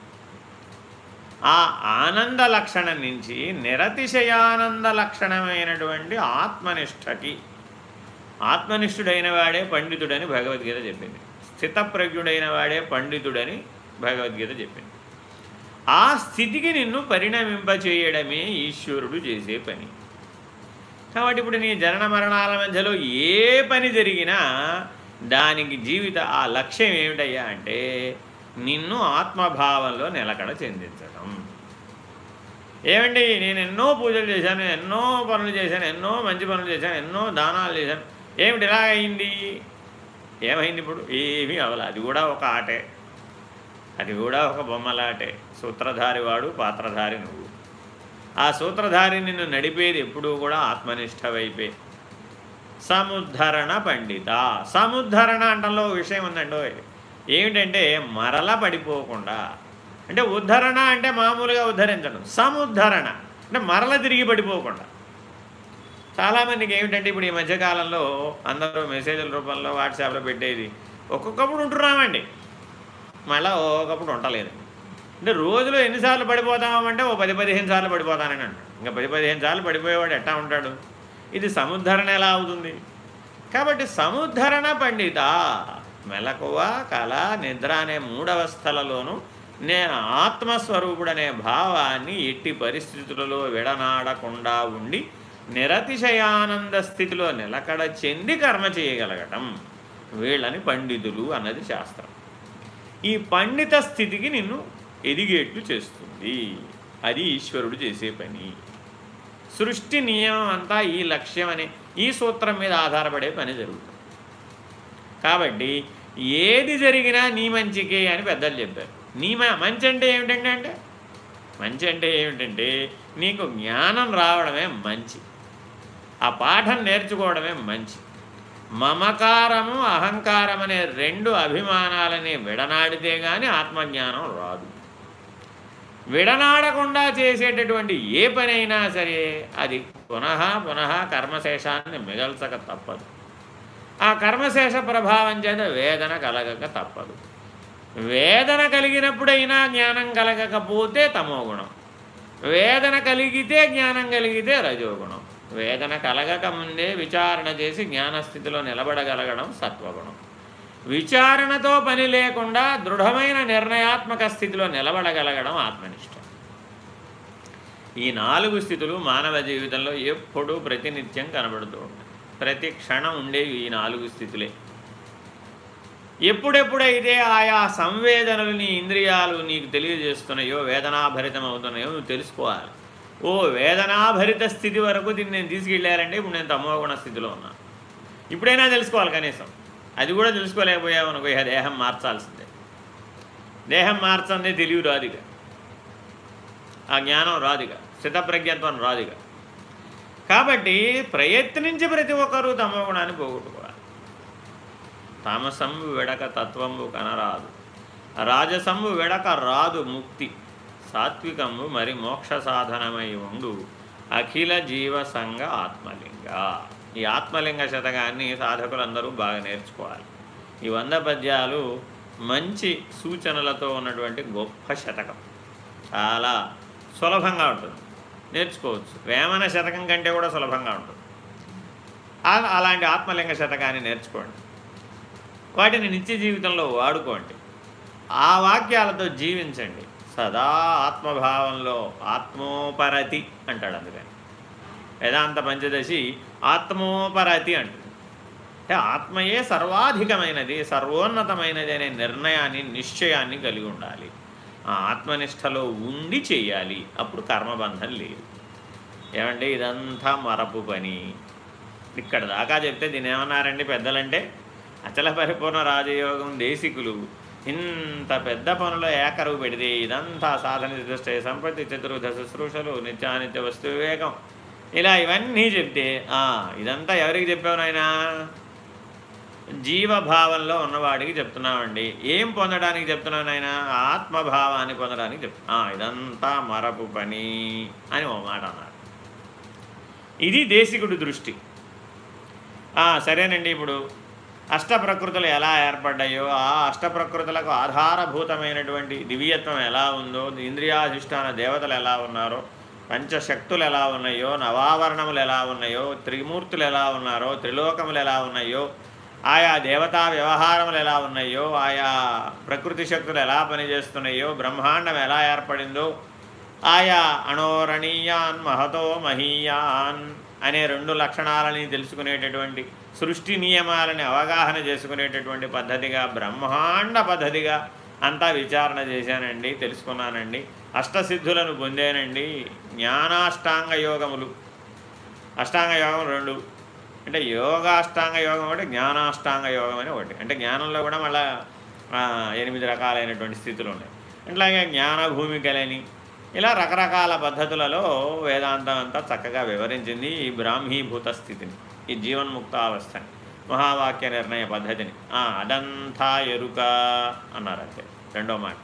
ఆ ఆనంద లక్షణం నుంచి నిరతిశయానంద లక్షణమైనటువంటి ఆత్మనిష్టకి ఆత్మనిష్ఠుడైన వాడే పండితుడని భగవద్గీత చెప్పింది. స్థితప్రజ్ఞుడైన వాడే పండితుడని భగవద్గీత చెప్పింది. ఆ స్థితికి నిన్ను పరిణమింపచేయడమే ఈశ్వరుడు చేసే పని. కాబట్టి ఇప్పుడు నీ జనన మరణాల మధ్యలో ఏ పని జరిగినా దానికి జీవిత ఆ లక్ష్యం ఏమిటయ్యా అంటే నిన్ను ఆత్మభావంలో నిలకడ చెందించడం ఏమండి? నేను ఎన్నో పూజలు చేశాను ఎన్నో పనులు చేశాను ఎన్నో మంచి పనులు చేశాను ఎన్నో దానాలు చేశాను. ఏమిటి ఇలా అయింది? ఏమైంది ఇప్పుడు? ఏమీ అవల అది కూడా ఒక ఆటే. అది కూడా ఒక బొమ్మలాటే. సూత్రధారి వాడు పాత్రధారి నువ్వు ఆ సూత్రధారి నిన్ను నడిపేది ఎప్పుడూ కూడా ఆత్మనిష్ట వైపే సముద్ధరణ పండిత. సముద్ధరణ అంటంలో విషయం ఉందండి ఏమిటంటే మరల పడిపోకుండా. అంటే ఉద్ధరణ అంటే మామూలుగా ఉద్ధరించడం సముద్ధరణ అంటే మరల తిరిగి పడిపోకుండా. చాలామందికి ఏమిటంటే ఇప్పుడు ఈ మధ్యకాలంలో అందరూ మెసేజ్ల రూపంలో వాట్సాప్లో పెట్టేది. ఒక్కొక్కప్పుడు ఉంటున్నామండి. మళ్ళీ ఒక్కొక్కప్పుడు ఉండలేదు అంటే రోజులో ఎన్నిసార్లు పడిపోతామంటే ఓ పది పదిహేను సార్లు పడిపోతానని అంటాడు. ఇంకా పది పదిహేను సార్లు పడిపోయేవాడు ఎట్టా ఉంటాడు? ఇది సముద్ధరణ ఎలా అవుతుంది? కాబట్టి సముద్ధరణ పండిత మెలకువ కళ నిద్ర అనే మూడవస్థలలోనూ నేను ఆత్మస్వరూపుడనే భావాన్ని ఎట్టి పరిస్థితులలో విడనాడకుండా ఉండి నిరతిశయానంద స్థితిలో నిలకడ చెంది కర్మ చేయగలగటం వీళ్ళని పండితులు అన్నది శాస్త్రం. ఈ పండిత స్థితికి నిన్ను ఎదిగేట్లు చేస్తుంది. అది ఈశ్వరుడు చేసే పని. సృష్టి నియమం అంతా ఈ లక్ష్యం అనే ఈ సూత్రం మీద ఆధారపడే పని జరుగుతుంది. కాబట్టి ఏది జరిగినా నీ మంచికే అని పెద్దలు చెప్పారు. నీ మంచి అంటే ఏమిటంటే అంటే? మంచి అంటే ఏమిటంటే నీకు జ్ఞానం రావడమే మంచి. ఆ పాఠం నేర్చుకోవడమే మంచి. మమకారము అహంకారం అనే రెండు అభిమానాలని విడనాడితే కానీ ఆత్మజ్ఞానం రాదు. విడనాడకుండా చేసేటటువంటి ఏ పనైనా సరే అది పునః పునః కర్మశేషాన్ని మిగల్చక తప్పదు. ఆ కర్మశేష ప్రభావం చేత వేదన కలగక తప్పదు. వేదన కలిగినప్పుడైనా జ్ఞానం కలగకపోతే తమోగుణం. వేదన కలిగితే జ్ఞానం కలిగితే రజోగుణం. వేదన కలగక ముందే విచారణ చేసి జ్ఞానస్థితిలో నిలబడగలగడం సత్వగుణం. విచారణతో పని లేకుండా దృఢమైన నిర్ణయాత్మక స్థితిలో నిలబడగలగడం ఆత్మనిష్ట. ఈ నాలుగు స్థితులు మానవ జీవితంలో ఎప్పుడూ ప్రతినిత్యం కనబడుతూ ఉంటాయి. ప్రతి క్షణం ఉండేవి ఈ నాలుగు స్థితులే. ఎప్పుడెప్పుడైతే ఆయా సంవేదనలు నీ ఇంద్రియాలు నీకు తెలియజేస్తున్నాయో వేదనాభరితం అవుతున్నాయో నువ్వు తెలుసుకోవాలి. ఓ వేదనాభరిత స్థితి వరకు దీన్ని నేను తీసుకెళ్ళాలంటే ఇప్పుడు నేను తమోగుణ స్థితిలో ఉన్నాను. ఇప్పుడైనా తెలుసుకోవాలి కనీసం. అది కూడా తెలుసుకోలేకపోయావు అనుకో ఇక దేహం మార్చాల్సిందే. దేహం మార్చందే తెలివి రాదుగా ఆ జ్ఞానం రాదుగా స్థితప్రజ్ఞత్వం రాదుగా కాబట్టి ప్రయత్నించి ప్రతి ఒక్కరూ తమ గుణాన్ని పోగొట్టుకోవాలి. తామసంబు వెడక తత్వంబు కనరాదు. రాజసంబు వెడక రాదు ముక్తి. సాత్వికంబు మరి మోక్ష సాధనమై ఉండు. అఖిల జీవ సంఘ ఆత్మలింగ. ఈ ఆత్మలింగ శతకాన్ని సాధకులందరూ బాగా నేర్చుకోవాలి. ఈ వంద పద్యాలు మంచి సూచనలతో ఉన్నటువంటి గొప్ప శతకం. చాలా సులభంగా ఉంటుంది. నేర్చుకోవచ్చు. వేమన శతకం కంటే కూడా సులభంగా ఉంటుంది. అలాంటి ఆత్మలింగ శతకాన్ని నేర్చుకోండి. వాటిని నిత్య జీవితంలో వాడుకోండి. ఆ వాక్యాలతో జీవించండి. సదా ఆత్మభావంలో ఆత్మోపరతి అంటాడు అందుకని. వేదాంత పంచదశి ఆత్మోపరతి అంటుంది. అంటే ఆత్మయే సర్వాధికమైనది సర్వోన్నతమైనది అనే నిర్ణయాన్ని నిశ్చయాన్ని కలిగి ఉండాలి. ఆ ఆత్మనిష్టలో ఉండి చేయాలి. అప్పుడు కర్మబంధం లేదు. ఏమంటే ఇదంతా మరపు పని. ఇక్కడ దాకా చెప్తే దీని ఏమన్నారండి పెద్దలంటే? అచల పరిపూర్ణ రాజయోగం దేశికులు. ఇంత పెద్ద పనులు ఏకరువు పెడితే ఇదంతా సాధన చతుష్ట సంపత్తి చతుర్థ శుశ్రూషలు నిత్యానిత్య వస్తు వివేకం. ఇలా ఇవన్నీ చెప్తే ఇదంతా ఎవరికి చెప్పావు నాయనా? జీవభావంలో ఉన్నవాడికి చెప్తున్నామండి. ఏం పొందడానికి చెప్తున్నావు నాయన? ఆత్మభావాన్ని పొందడానికి చెప్ ఇదంతా మరపు పని అని ఓ మాట అన్నాడు ఇది దేశికుడి దృష్టి. సరేనండి ఇప్పుడు. అష్టప్రకృతులు ఎలా ఏర్పడ్డాయో ఆ అష్టప్రకృతులకు ఆధారభూతమైనటువంటి దివ్యత్వం ఎలా ఉందో ఇంద్రియాధిష్టాన దేవతలు ఎలా ఉన్నారో పంచశక్తులు ఎలా ఉన్నాయో నవావరణములు ఎలా ఉన్నాయో త్రిమూర్తులు ఎలా ఉన్నారో త్రిలోకములు ఎలా ఉన్నాయో ఆయా దేవతా వ్యవహారములు ఎలా ఉన్నాయో ఆయా ప్రకృతి శక్తులు ఎలా పనిచేస్తున్నాయో బ్రహ్మాండం ఎలా ఏర్పడిందో ఆయా అణోరణీయాన్ మహతో మహీయాన్ అనే రెండు లక్షణాలని తెలుసుకునేటటువంటి సృష్టి నియమాలని అవగాహన చేసుకునేటటువంటి పద్ధతిగా బ్రహ్మాండ పద్ధతిగా అంతా విచారణ చేశానండి తెలుసుకున్నానండి. అష్టసిద్ధులను పొందానండి. జ్ఞానాష్టాంగ యోగములు. అష్టాంగ యోగం రెండు. అంటే యోగాష్టాంగ యోగం ఒకటి జ్ఞానాష్టాంగ యోగం అని ఒకటి. అంటే జ్ఞానంలో కూడా మళ్ళీ ఎనిమిది రకాలైనటువంటి స్థితులు ఉన్నాయి. అట్లాగే జ్ఞాన భూమికలని ఇలా రకరకాల పద్ధతులలో వేదాంతం అంతా చక్కగా వివరించింది ఈ బ్రాహ్మీభూత స్థితిని ఈ జీవన్ముక్తావస్థని మహావాక్య నిర్ణయ పద్ధతిని. అదంతా ఎరుక అన్నారు అంతే రెండో మాట.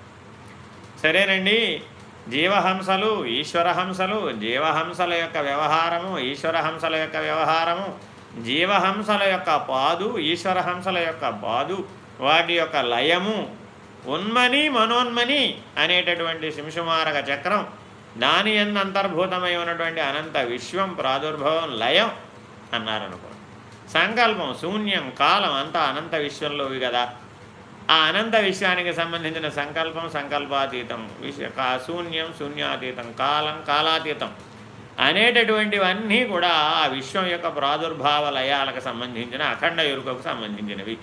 సరేనండి. జీవహంసలు ఈశ్వరహంసలు జీవహంసల యొక్క వ్యవహారము ఈశ్వరహంసల యొక్క వ్యవహారము జీవహంసల యొక్క పాదు ఈశ్వరహంసల యొక్క పాదు వాటి యొక్క లయము ఉన్మని మనోన్మని అనేటటువంటి శింశుమారక చక్రం దాని ఎందు అంతర్భూతమై ఉన్నటువంటి అనంత విశ్వం ప్రాదుర్భవం లయం అన్నారనుకోండి. సంకల్పం శూన్యం కాలం అంతా అనంత విశ్వంలోవి కదా. ఆ అనంత విషయానికి సంబంధించిన సంకల్పం సంకల్పాతీతం విష శూన్యం శూన్యాతీతం కాలం కాలాతీతం అనేటటువంటివన్నీ కూడా ఆ విశ్వం యొక్క ప్రాదుర్భావ లయాలకు సంబంధించిన అఖండ ఎరుకకు సంబంధించినవి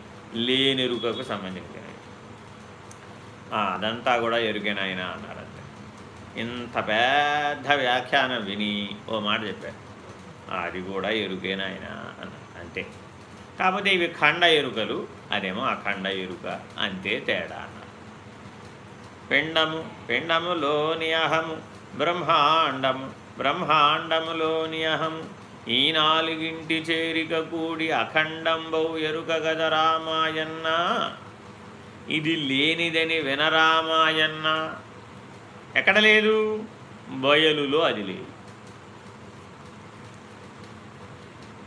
లేని ఎరుకకు సంబంధించినవి. అదంతా కూడా ఎరుకేనాయన అన్నారంటే ఇంత పెద్ద వ్యాఖ్యానం విని ఓ మాట చెప్పారు. అది కూడా ఎరుకేనాయన అన్నారు అంతే. కాకపోతే ఇవి ఖండ ఎరుకలు అదేమో అఖండ ఎరుక అంతే తేడా అన్నారు పిండము పిండములోని అహము బ్రహ్మాండము బ్రహ్మాండములోని అహము ఈ నాలుగింటి చేరిక కూడి అఖండంబౌ ఎరుక గద రామాయన్న. ఇది లేనిదని వినరామాయన్న. ఎక్కడ లేదు? బయలులో అది లేదు.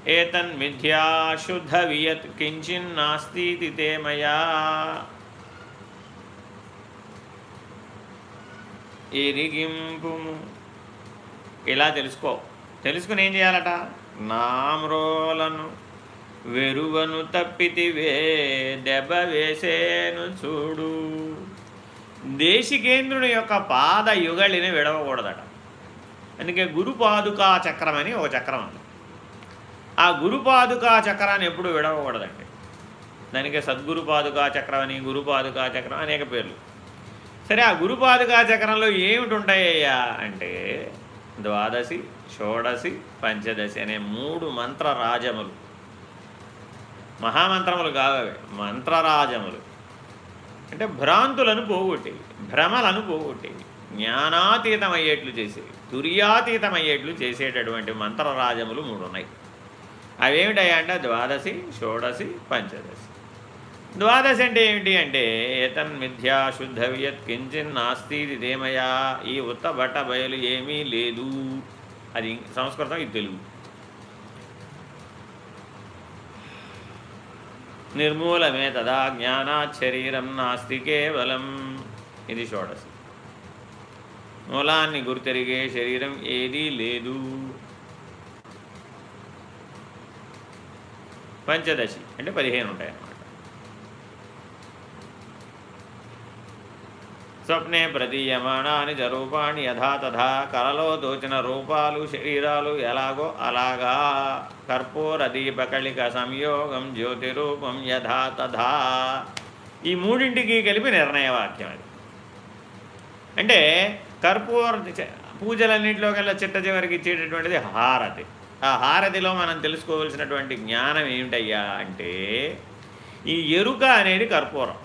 ఏతన్మిథ్యాశుద్ధ వియత్ కించిన్నాస్తి తే మయా ఎరిగింపు ఇలా తెలుసుకో. తెలుసుకుని ఏం చేయాలట? నామ్రోలను వెరువను తప్పితివే దెబ్బ వేసేను చూడు. దేశికేంద్రుని యొక్క పాద యుగళిని విడవకూడదట. అందుకే గురుపాదుకా చక్రం అని ఒక చక్రం ఉంది ఆ గురుపాదుకా చక్రాన్ని ఎప్పుడు విడవకూడదండి. దానికి సద్గురుపాదుకా చక్రం అని గురుపాదుకా చక్రం అనేక పేర్లు. సరే ఆ గురుపాదుకా చక్రంలో ఏమిటి ఉంటాయ్యా అంటే ద్వాదశి షోడశి పంచదశి అనే మూడు మంత్రరాజములు మహామంత్రములు కావవి మంత్రరాజములు అంటే భ్రాంతులను పోగొట్టేవి భ్రమలను పోగొట్టేవి. జ్ఞానాతీతమయ్యేట్లు చేసేవి తుర్యాతీతమయ్యేట్లు చేసేటటువంటి మంత్రరాజములు మూడు ఉన్నాయి అవేమిటయ్యా అంటే ద్వాదశి షోడశి పంచదశి. ద్వాదశి అంటే ఏమిటి అంటే ఏతన్ మిథ్యా శుద్ధవియత్ కించిన్ నాస్తి ఇదేమయా ఈ ఉత్త బట్ట బయలు ఏమీ లేదు. అది సంస్కృతం ఇది తెలుగు. నిర్మూలమే తదా జ్ఞానాత్ శరీరం నాస్తి కేవలం. ఇది షోడశి. మూలాన్ని గుర్తెరిగే శరీరం ఏదీ లేదు. పంచదశి అంటే పదిహేను ఉంటాయి అన్నమాట. స్వప్నే ప్రతీయమానాని జరూపాణి యథా తథా కలలో దోచిన రూపాలు శరీరాలు ఎలాగో అలాగా. కర్పూర దీపకళిక సంయోగం జ్యోతిరూపం యథా తథా. ఈ మూడింటికి కలిపి నిర్ణయవాక్యం అది. అంటే కర్పూర పూజలన్నింటిలో కల్లా చిట్ట చివరికి ఇచ్చేటటువంటిది హారతి. ఆ హారతిలో మనం తెలుసుకోవలసినటువంటి జ్ఞానం ఏమిటయ్యా అంటే ఈ ఎరుక అనేది కర్పూరం.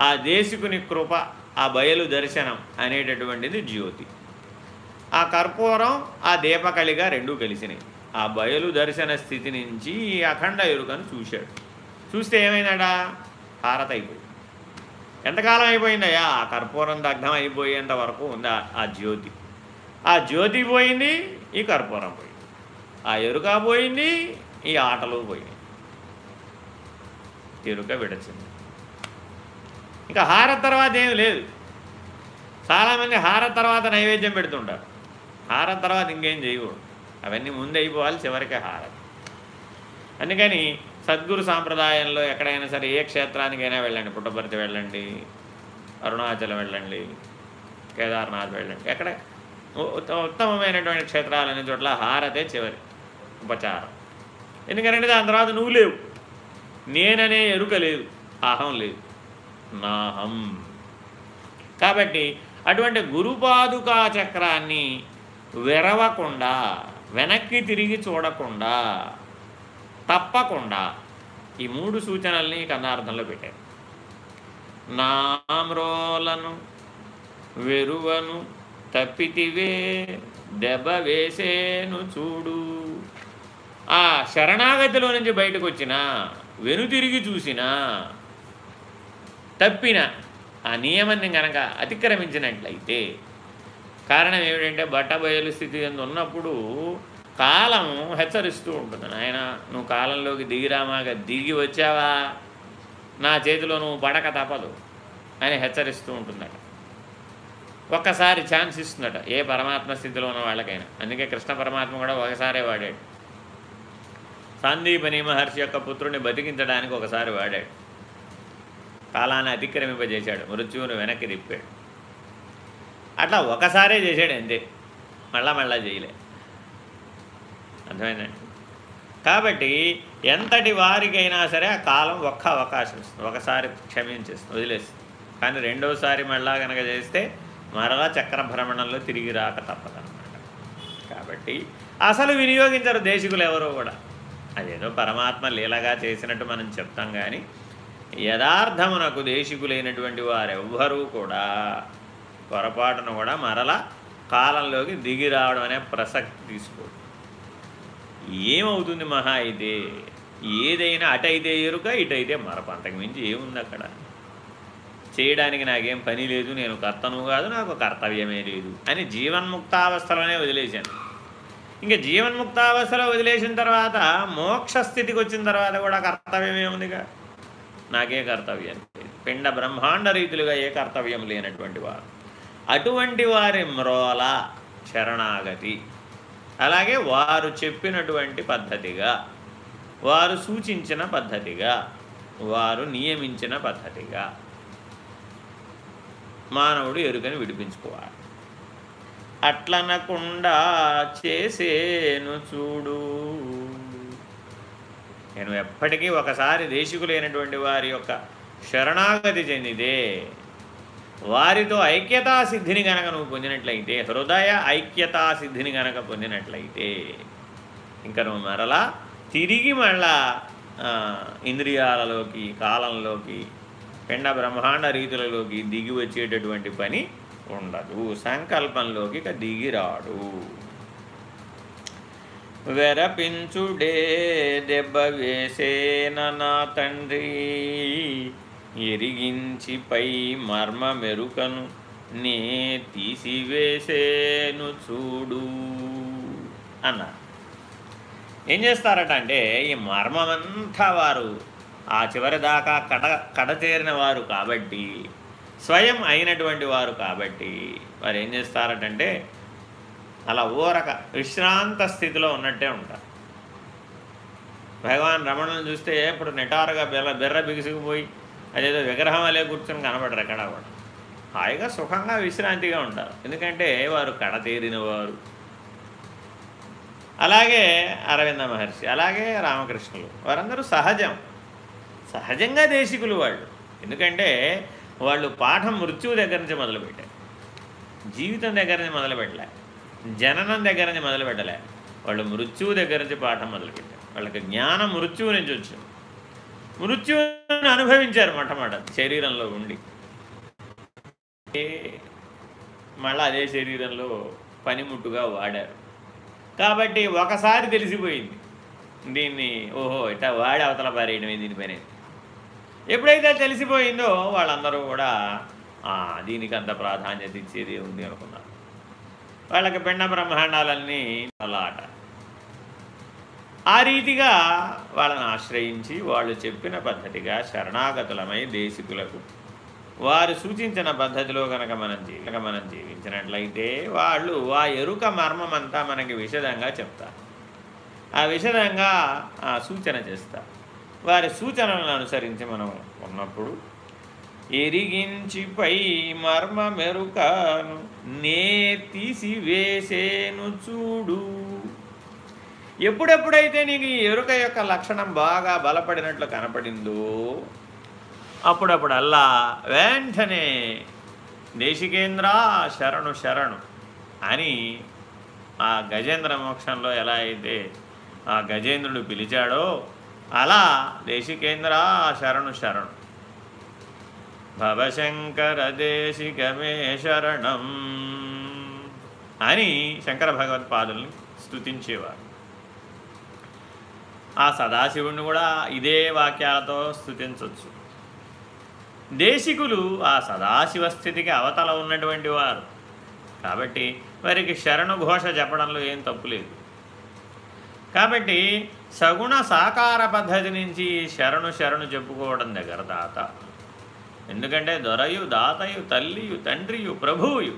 ఆ దేశికుని కృప ఆ బయలు దర్శనం అనేటటువంటిది జ్యోతి. ఆ కర్పూరం ఆ దీపకళిగా రెండూ కలిసినాయి. ఆ బయలు దర్శన స్థితి నుంచి ఈ అఖండ ఎరుకను చూశాడు. చూస్తే ఏమైందడా హారత అయిపోయింది. ఎంతకాలం అయిపోయిందయ్యా? ఆ కర్పూరం దగ్ధం అయిపోయేంత వరకు ఉంది? ఆ జ్యోతి. ఆ జ్యోతి పోయింది ఈ కర్పూరం పోయింది. ఆ ఎరుక పోయింది ఈ ఆటలు పోయినాయి. ఎరుక విడచింది. ఇంకా హార తర్వాత ఏమి లేదు. చాలామంది హార తర్వాత నైవేద్యం పెడుతుంటారు. హారం తర్వాత ఇంకేం చేయకూడదు. అవన్నీ ముందు అయిపోవాలి చివరికి హారం అందుకని సద్గురు సాంప్రదాయంలో ఎక్కడైనా సరే ఏ క్షేత్రానికైనా వెళ్ళండి. పుట్టపర్తి వెళ్ళండి అరుణాచలం వెళ్ళండి కేదార్నాథ్ వెళ్ళండి. ఎక్కడ ఉత్తమమైనటువంటి క్షేత్రాలనే చోట్ల హారతే చివరి. ఉపచారం. ఎందుకంటే దాని తర్వాత నువ్వు లేవు. నేననే ఎరుక లేదు. అహం లేదు. నాహం. కాబట్టి అటువంటి గురుపాదుకా చక్రాన్ని వెరవకుండా వెనక్కి తిరిగి చూడకుండా తప్పకుండా ఈ మూడు సూచనల్ని కన్నార్థంలో పెట్టారు. నామ్రోలను వెరువను తప్పితివే దెబ్బ వేసేను చూడు. ఆ శరణాగతిలో నుంచి బయటకు వచ్చిన వెనుతిరిగి చూసినా తప్పిన ఆ నియమాన్ని కనుక అతిక్రమించినట్లయితే కారణం ఏమిటంటే బట్టబయలు స్థితి ఉన్నప్పుడు కాలం హెచ్చరిస్తూ ఉంటుంది. నాయన నువ్వు కాలంలోకి దిగిరామాగా దిగి వచ్చావా? నా చేతిలో నువ్వు పడక తప్పదు అని హెచ్చరిస్తూ ఉంటుందట. ఒక్కసారి ఛాన్స్ ఇస్తుందట ఏ పరమాత్మ స్థితిలో ఉన్న వాళ్ళకైనా. అందుకే కృష్ణ పరమాత్మ కూడా ఒకసారే వాడాడు. సందీపని మహర్షి యొక్క పుత్రుని బతికించడానికి ఒకసారి వాడాడు. కాలాన్ని అతిక్రమింపజేశాడు మృత్యువును వెనక్కి తిప్పాడు. అట్లా ఒకసారే చేశాడు అంతే. మళ్ళా మళ్ళా చేయలే. అర్థమైందండి? కాబట్టి ఎంతటి వారికైనా సరే ఆ కాలం ఒక్క అవకాశం ఇస్తుంది. ఒకసారి క్షమించేస్తుంది వదిలేస్తుంది. కానీ రెండోసారి మళ్ళా కనుక చేస్తే మరలా చక్ర భ్రమణంలో తిరిగి రాక తప్పదన్నమాట. కాబట్టి అసలు వినియోగించరు దేశికులు ఎవరో కూడా. అదేదో పరమాత్మ లీలగా చేసినట్టు మనం చెప్తాం కానీ యథార్థమునకు దేశికులైనటువంటి వారెవ్వరూ కూడా పొరపాటును కూడా మరల కాలంలోకి దిగి రావడం అనే ప్రసక్తి తీసుకో ఏమవుతుంది మహా అయితే? ఏదైనా అటైతే ఎరుక ఇటైతే మరప. అంతకుమించి ఏముంది అక్కడ? చేయడానికి నాకేం పని లేదు నేను కర్తను కాదు నాకు కర్తవ్యమే లేదు అని జీవన్ముక్తావస్థలోనే వదిలేశాను. ఇంకా జీవన్ముక్తావస్థలో వదిలేసిన తర్వాత మోక్ష స్థితికి వచ్చిన తర్వాత కూడా కర్తవ్యమే ఉందిగా. నాకే కర్తవ్యం లేదు. పిండ బ్రహ్మాండ రీతులుగా ఏ కర్తవ్యం లేనటువంటి వారు. అటువంటి వారి మ్రోల శరణాగతి. అలాగే వారు చెప్పినటువంటి పద్ధతిగా వారు సూచించిన పద్ధతిగా వారు నియమించిన పద్ధతిగా మానవుడు ఎరుకని విడిపించుకోవాలి. అట్లనకుండా చేసేను చూడు. నేను ఎప్పటికీ ఒకసారి దేశికులైనటువంటి వారి యొక్క శరణాగతి చెందితే వారితో ఐక్యతా సిద్ధిని గనక నువ్వు పొందినట్లయితే హృదయ ఐక్యతా సిద్ధిని గనక పొందినట్లయితే ఇంకా నువ్వు మరలా తిరిగి మళ్ళా ఇంద్రియాలలోకి కాలంలోకి పిండ బ్రహ్మాండ రీతులలోకి దిగి వచ్చేటటువంటి పని ఉండదు. సంకల్పంలోకి ఇక దిగిరాడు. వెరపించుడే దెబ్బ వేసేన నా తండ్రి ఎరిగించి పై మర్మ మెరుకను నే తీసివేసేను చూడు అన్నారు ఏం చేస్తారట అంటే ఈ మర్మమంతా వారు ఆ చివరి దాకా కడ కడతేరిన వారు కాబట్టి స్వయం అయినటువంటి వారు కాబట్టి వారు ఏం చేస్తారటంటే అలా ఊరక విశ్రాంత స్థితిలో ఉన్నట్టే ఉంటారు. భగవాన్ రమణను చూస్తే ఇప్పుడు నిటారుగా బెర్ర బెర్ర బిగుసుకుపోయి అదేదో విగ్రహం అలే కూర్చొని కనబడరు ఎక్కడ కూడా. హాయిగా సుఖంగా విశ్రాంతిగా ఉంటారు. ఎందుకంటే వారు కడతీరిన వారు. అలాగే అరవింద మహర్షి అలాగే రామకృష్ణులు వారందరూ సహజం. సహజంగా దేశికులు వాళ్ళు. ఎందుకంటే వాళ్ళు పాఠం మృత్యువు దగ్గర నుంచి మొదలుపెట్టారు. జీవితం దగ్గర నుంచి మొదలుపెట్టలే. జననం దగ్గర నుంచి మొదలుపెట్టలే. వాళ్ళు మృత్యువు దగ్గర నుంచి పాఠం మొదలుపెట్టారు. వాళ్ళకి జ్ఞానం మృత్యువు నుంచి వచ్చింది. మృత్యువుని అనుభవించారు మొట్టమొదట శరీరంలో ఉండి. మళ్ళీ అదే శరీరంలో పనిముట్టుగా వాడారు. కాబట్టి ఒకసారి తెలిసిపోయింది. దీన్ని ఓహో ఇట్లా వాడి అవతల పారేయడమే దీనిపైన ఎప్పుడైతే తెలిసిపోయిందో వాళ్ళందరూ కూడా దీనికి అంత ప్రాధాన్యత ఇచ్చేది ఉంది అనుకున్నారు. వాళ్ళకి పిండ బ్రహ్మాండాలన్నీ అలా ఆట. ఆ రీతిగా వాళ్ళని ఆశ్రయించి వాళ్ళు చెప్పిన పద్ధతిగా శరణాగతులమై దేశికులకు వారు సూచించిన పద్ధతిలో కనుక మనం జీవిక మనం జీవించినట్లయితే వాళ్ళు ఆ ఎరుక మర్మమంతా మనకి విషదంగా చెప్తారు. ఆ విషదంగా సూచన చేస్తారు. వారి సూచనలను అనుసరించి మనం ఉన్నప్పుడు ఎరిగించిపై మర్మ మెరుకను నే తీసివేసేను చూడు. ఎప్పుడెప్పుడైతే నీకు ఈ ఎరుక యొక్క లక్షణం బాగా బలపడినట్లు కనపడిందో అప్పుడప్పుడల్లా వెంటనే దేశికేంద్ర శరణు శరణు అని ఆ గజేంద్ర మోక్షంలో ఎలా అయితే ఆ గజేంద్రుడు పిలిచాడో అలా దేశికేంద్ర శరణు శరణు. భవశంకర దేశికమే శరణం అని శంకర భగవత్పాదుల్ని స్థుతించేవారు ఆ సదాశివుణ్ణి కూడా ఇదే వాక్యాలతో స్థుతించవచ్చు దేశికులు ఆ సదాశివ స్థితికి అవతల ఉన్నటువంటి వారు. కాబట్టి వారికి శరణు ఘోష చెప్పడంలో ఏం తప్పు లేదు. కాబట్టి సగుణ సాకార పద్ధతి నుంచి శరణు శరణు చెప్పుకోవడం దగ్గర దాత. ఎందుకంటే దొరయు దాతయు తల్లియు తండ్రియు ప్రభువుయు.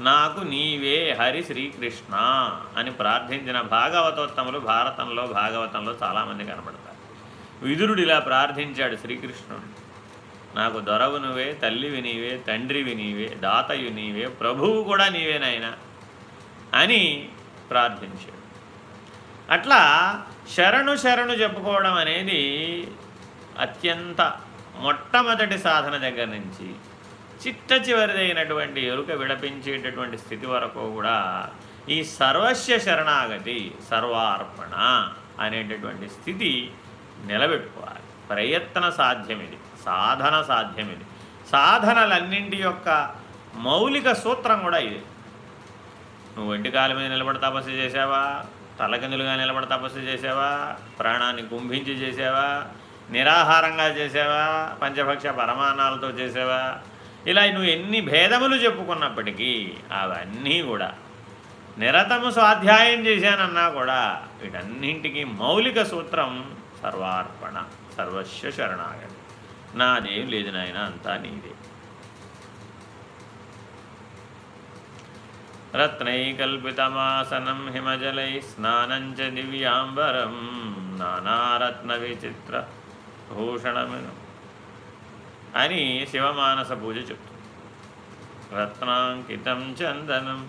నాకు నీవే హరి శ్రీకృష్ణ అని ప్రార్థించిన భాగవతోత్తములు భారతంలో భాగవతంలో చాలామంది కనబడతారు. విదురుడు ఇలా ప్రార్థించాడు శ్రీకృష్ణుడు. నాకు దొరవు నువ్వే తల్లివి నీవే తండ్రివి నీవే దాతయు నీవే ప్రభువు కూడా నీవేనాయన అని ప్రార్థించాడు. అట్లా శరణు శరణు చెప్పుకోవడం అనేది అత్యంత మొట్టమొదటి సాధన దగ్గర నుంచి చిట్ట చివరిదైనటువంటి ఎరుక విడపించేటటువంటి స్థితి వరకు కూడా ఈ సర్వస్య శరణాగతి సర్వార్పణ అనేటటువంటి స్థితి నిలబెట్టుకోవాలి. ప్రయత్న సాధ్యం ఇది సాధన సాధ్యం ఇది సాధనలన్నింటి యొక్క మౌలిక సూత్రం కూడా ఇది. నువ్వు ఒంటి కాలు మీద నిలబడి తపస్సు చేసావా తలకిందులుగా నిలబడి తపస్సు చేసావా? ప్రాణాన్ని కుంభించి చేసావా? నిరాహారంగా చేసావా? పంచభక్ష పరమానాలతో చేసావా? ఇలా నువ్వు ఎన్ని భేదములు చెప్పుకున్నప్పటికీ అవన్నీ కూడా నిరతము స్వాధ్యాయం చేశానన్నా కూడా వీటన్నింటికి మౌలిక సూత్రం సర్వార్పణ సర్వస్వ శరణాగతి. నాదేం లేదు నాయన అంతా నీదే. రత్నైకల్పితమాసనం హిమజలై స్నానం చ దివ్యాంబరం నానారత్న విచిత్ర భూషణమును అని శివమానస పూజ చెప్తుంది రత్నాంకితం చందనం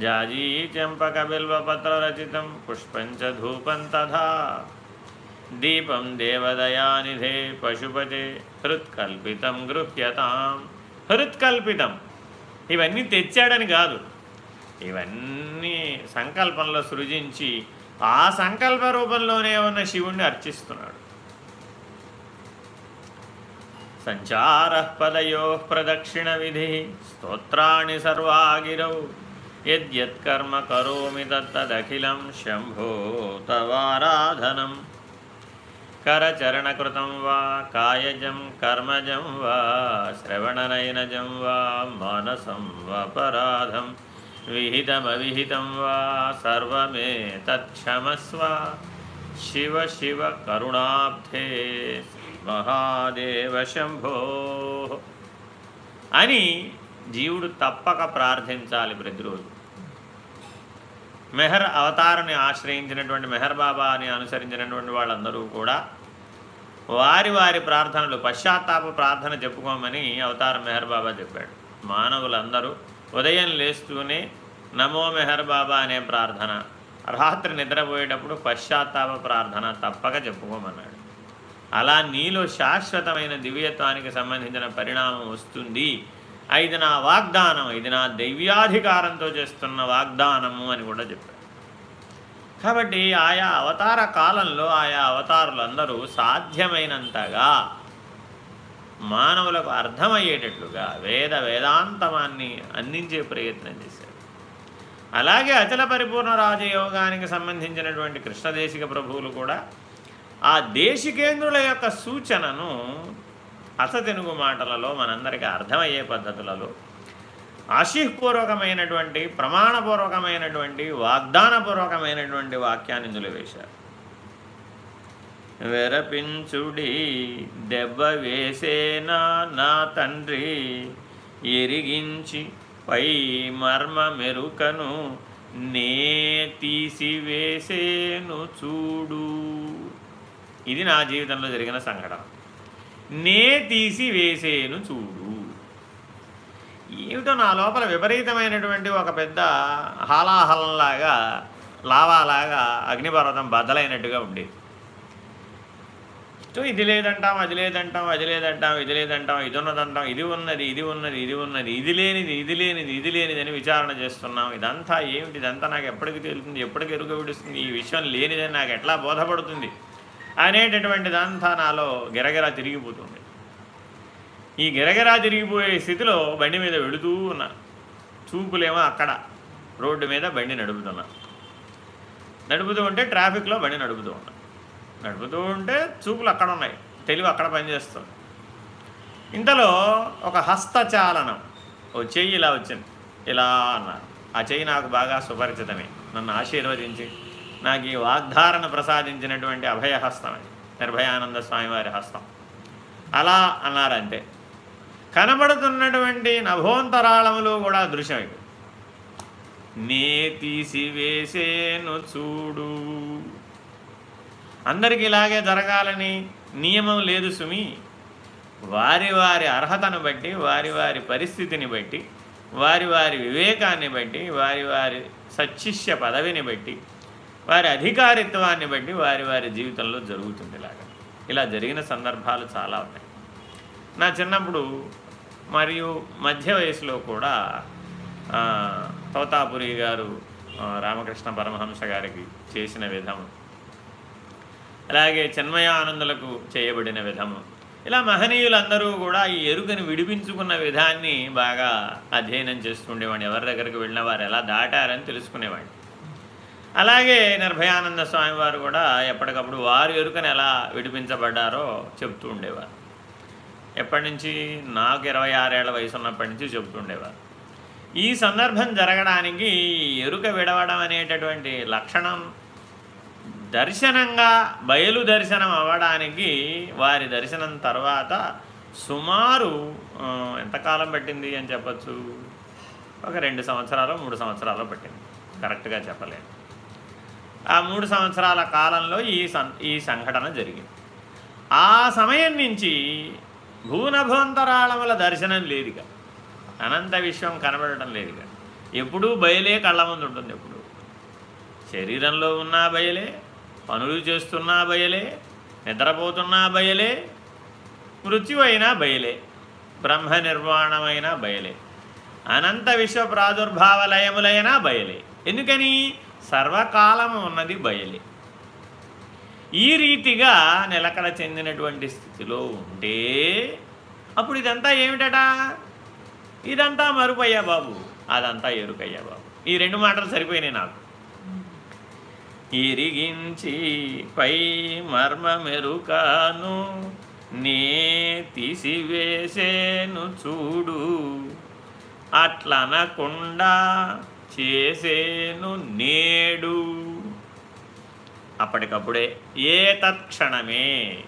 జాజీ చెంపక బిల్వపత్రరచితం పుష్పంచ ధూపం తథా దీపం దేవదయానిధే పశుపతే హృత్కల్పితం గృహ్యతాం హృత్కల్పితం ఇవన్నీ తెచ్చాడని కాదు. ఇవన్నీ సంకల్పంలో సృజించి ఆ సంకల్ప రూపంలోనే ఉన్న శివుణ్ణి అర్చిస్తున్నాడు. సంచార పదయో ప్రదక్షిణ విధి స్తోత్రాన్ని సర్వాగిరౌ యద్యత్కర్మ కరోమి తత్తదఖిలం శంభో తవారాధనం. కరచరణకృతం వా కాయజం కర్మజం వా శ్రవణనయనజం వా మానసం వపరాధం విహితమవిహితం వా సర్వమే తత్క్షమస్వ. శివ శివ కరుణాబ్ధే మహాదేవ శంభో. అని జీవుడు తప్పక ప్రార్థించాలి ప్రతిరోజు. మెహర్ అవతారని ఆశ్రయించినటువంటి మెహర్ బాబాని అనుసరించినటువంటి వాళ్ళందరూ కూడా వారి వారి ప్రార్థనలు పశ్చాత్తాప ప్రార్థన చెప్పుకోమని అవతార మెహర్ బాబా చెప్పాడు. మానవులందరూ ఉదయం లేస్తూనే నమో మెహర్ బాబా అనే ప్రార్థన రాత్రి నిద్రపోయేటప్పుడు పశ్చాత్తాప ప్రార్థన తప్పక చెప్పుకోమన్నాడు. అలా నీలో శాశ్వతమైన దివ్యత్వానికి సంబంధించిన పరిణామం వస్తుంది. ఇది నా వాగ్దానం ఇది నా దైవ్యాధికారంతో చేస్తున్న వాగ్దానము అని కూడా చెప్పాడు. కాబట్టి ఆయా అవతార కాలంలో ఆయా అవతారులందరూ సాధ్యమైనంతగా మానవులకు అర్థమయ్యేటట్లుగా వేద వేదాంతమాన్ని అందించే ప్రయత్నం చేశారు అలాగే అచల పరిపూర్ణ రాజయోగానికి సంబంధించినటువంటి కృష్ణదేశిక ప్రభువులు కూడా ఆ దేశికేంద్రుల యొక్క సూచనను అసతెనుగు మాటలలో మనందరికీ అర్థమయ్యే పద్ధతులలో ఆశీపూర్వకమైనటువంటి ప్రమాణపూర్వకమైనటువంటి వాగ్దానపూర్వకమైనటువంటి వాక్యాన్ని ఇందులో వేశారు. వెరపించుడి దెబ్బ వేసేనా నా తండ్రి? ఎరిగించి పై మర్మ మెరుకను నే తీసివేసేను చూడు. ఇది నా జీవితంలో జరిగిన సంఘటన. నే తీసి వేసేను చూడు. ఏమిటో నా లోపల విపరీతమైనటువంటి ఒక పెద్ద హాలాహలంలాగా లావాలాగా అగ్నిపర్వతం బద్దలైనట్టుగా ఉండేది. సో ఇది లేదంటాం అది లేదంటాం అది లేదంటాం ఇది లేదంటాం ఇది ఉన్నదంటాం ఇది ఉన్నది ఇది ఉన్నది ఇది ఉన్నది ఇది లేనిది ఇది లేనిది ఇది లేనిది అని విచారణ చేస్తున్నాం. ఇదంతా ఏమిటి? ఇదంతా నాకు ఎప్పటికి తెలుస్తుంది ఎప్పటికి ఎరుక విడుస్తుంది ఈ విషయం లేనిదని నాకు ఎట్లా బోధపడుతుంది? అనేటటువంటిదంతా నాలో గిరగిరా తిరిగిపోతుంది. ఈ గిరగిరా తిరిగిపోయే స్థితిలో బండి మీద వెళుతూ ఉన్నా. చూపులేమో అక్కడ. రోడ్డు మీద బండి నడుపుతున్నా నడుపుతూ ఉంటే ట్రాఫిక్లో బండి నడుపుతూ ఉన్నా. నడుపుతూ ఉంటే చూపులు అక్కడ ఉన్నాయి. తెలివి అక్కడ పనిచేస్తుంది. ఇంతలో ఒక హస్తచాలనం ఓ చెయ్యి ఇలా వచ్చింది. ఇలా అన్నారు ఆ చెయ్యి నాకు బాగా సుపరిచితమే. నన్ను ఆశీర్వదించి. నాకు ఈ వాగ్ధారణ ప్రసాదించినటువంటి అభయహస్తం అది. నిర్భయానంద స్వామివారి హస్తం. అలా అన్నారంటే కనబడుతున్నటువంటి నభోంతరాళములు కూడా దృశ్యం నే తీసివేసేను చూడు. అందరికి ఇలాగే జరగాలని నియమం లేదు సుమి. వారి వారి అర్హతను బట్టి వారి వారి పరిస్థితిని బట్టి వారి వారి వివేకాన్ని బట్టి వారి వారి సచ్చిష్య పదవిని బట్టి వారి అధికారిత్వాన్ని బట్టి వారి వారి జీవితంలో జరుగుతుంది ఇలాగా ఇలా జరిగిన సందర్భాలు చాలా ఉన్నాయి. నా చిన్నప్పుడు మరియు మధ్య వయసులో కూడా తోతాపురి గారు రామకృష్ణ పరమహంస గారికి చేసిన విధము. అలాగే చిన్మయానందులకు చేయబడిన విధము. ఇలా మహనీయులందరూ కూడా ఈ ఎరుకని విడిపించుకున్న విధాన్ని బాగా అధ్యయనం చేస్తుండేవాడిని. ఎవరి దగ్గరికి వెళ్ళిన వారు ఎలా దాటారని తెలుసుకునేవాడిని. అలాగే నిర్భయానంద స్వామి వారు కూడా ఎప్పటికప్పుడు వారు ఎరుకని ఎలా విడిపించబడ్డారో చెప్తూ ఉండేవారు. ఎప్పటి నుంచి నాకు ఇరవై ఆరేళ్ళ వయసు ఉన్నప్పటి నుంచి చెప్తుండేవారు ఈ సందర్భం జరగడానికి ఎరుక విడవడం అనేటటువంటి లక్షణం దర్శనంగా బయలు దర్శనం అవ్వడానికి వారి దర్శనం తర్వాత సుమారు ఎంతకాలం పట్టింది అని చెప్పచ్చు? ఒక రెండు సంవత్సరాలు మూడు సంవత్సరాలు పట్టింది. కరెక్ట్గా చెప్పలేదు. ఆ మూడు సంవత్సరాల కాలంలో ఈ సం ఈ సంఘటన జరిగింది. ఆ సమయం నుంచి భూనభోంతరాళముల దర్శనం లేదుగా. అనంత విశ్వం కనబడటం లేదుగా. ఎప్పుడూ బయలే కళ్ళ ముందు ఉంటుంది ఎప్పుడు. శరీరంలో ఉన్న బయలే పనులు చేస్తున్నా బయలే నిద్రపోతున్నా బయలే మృత్యు అయినా బయలే బ్రహ్మ నిర్వాణమైన బయలే అనంత విశ్వ ప్రాదుర్భావలయములైనా బయలే. ఎందుకని? సర్వకాలము ఉన్నది బయలే. ఈ రీతిగా నిలకడ చెందినటువంటి స్థితిలో ఉంటే అప్పుడు ఇదంతా ఏమిటట? ఇదంతా మరుపయ్యా బాబు. అదంతా ఎరుకయ్యా బాబు. ఈ రెండు మాటలు సరిపోయినాయి నాకు. ఇరిగించి పై మర్మమెరుకాను నే తీసివేసేను చూడు. అట్లనకుండా చేసేను నేడు. అప్పటికప్పుడే ఏ తత్క్షణమే.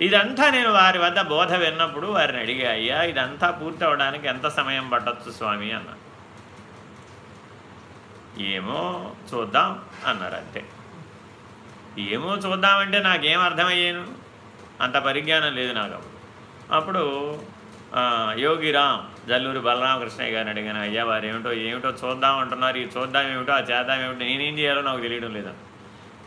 ఇదంతా నేను వారి వద్ద బోధ విన్నప్పుడు వారిని అడిగా అయ్యా ఇదంతా పూర్తి అవడానికి ఎంత సమయం పట్టచ్చు స్వామి? అన్న. ఏమో చూద్దాం అన్నారు అంతే. ఏమో చూద్దామంటే నాకేం అర్థమయ్యాను? అంత పరిజ్ఞానం లేదు నాకు అప్పుడు అప్పుడు యోగిరామ్ జల్లూరు బలరామకృష్ణయ్య గారిని అడిగాను అయ్యా వారు ఏమిటో ఏమిటో చూద్దాం అంటున్నారు ఈ చూద్దాం ఏమిటో ఆ చేద్దాం ఏమిటో నేనేం చేయాలో నాకు తెలియడం లేదు.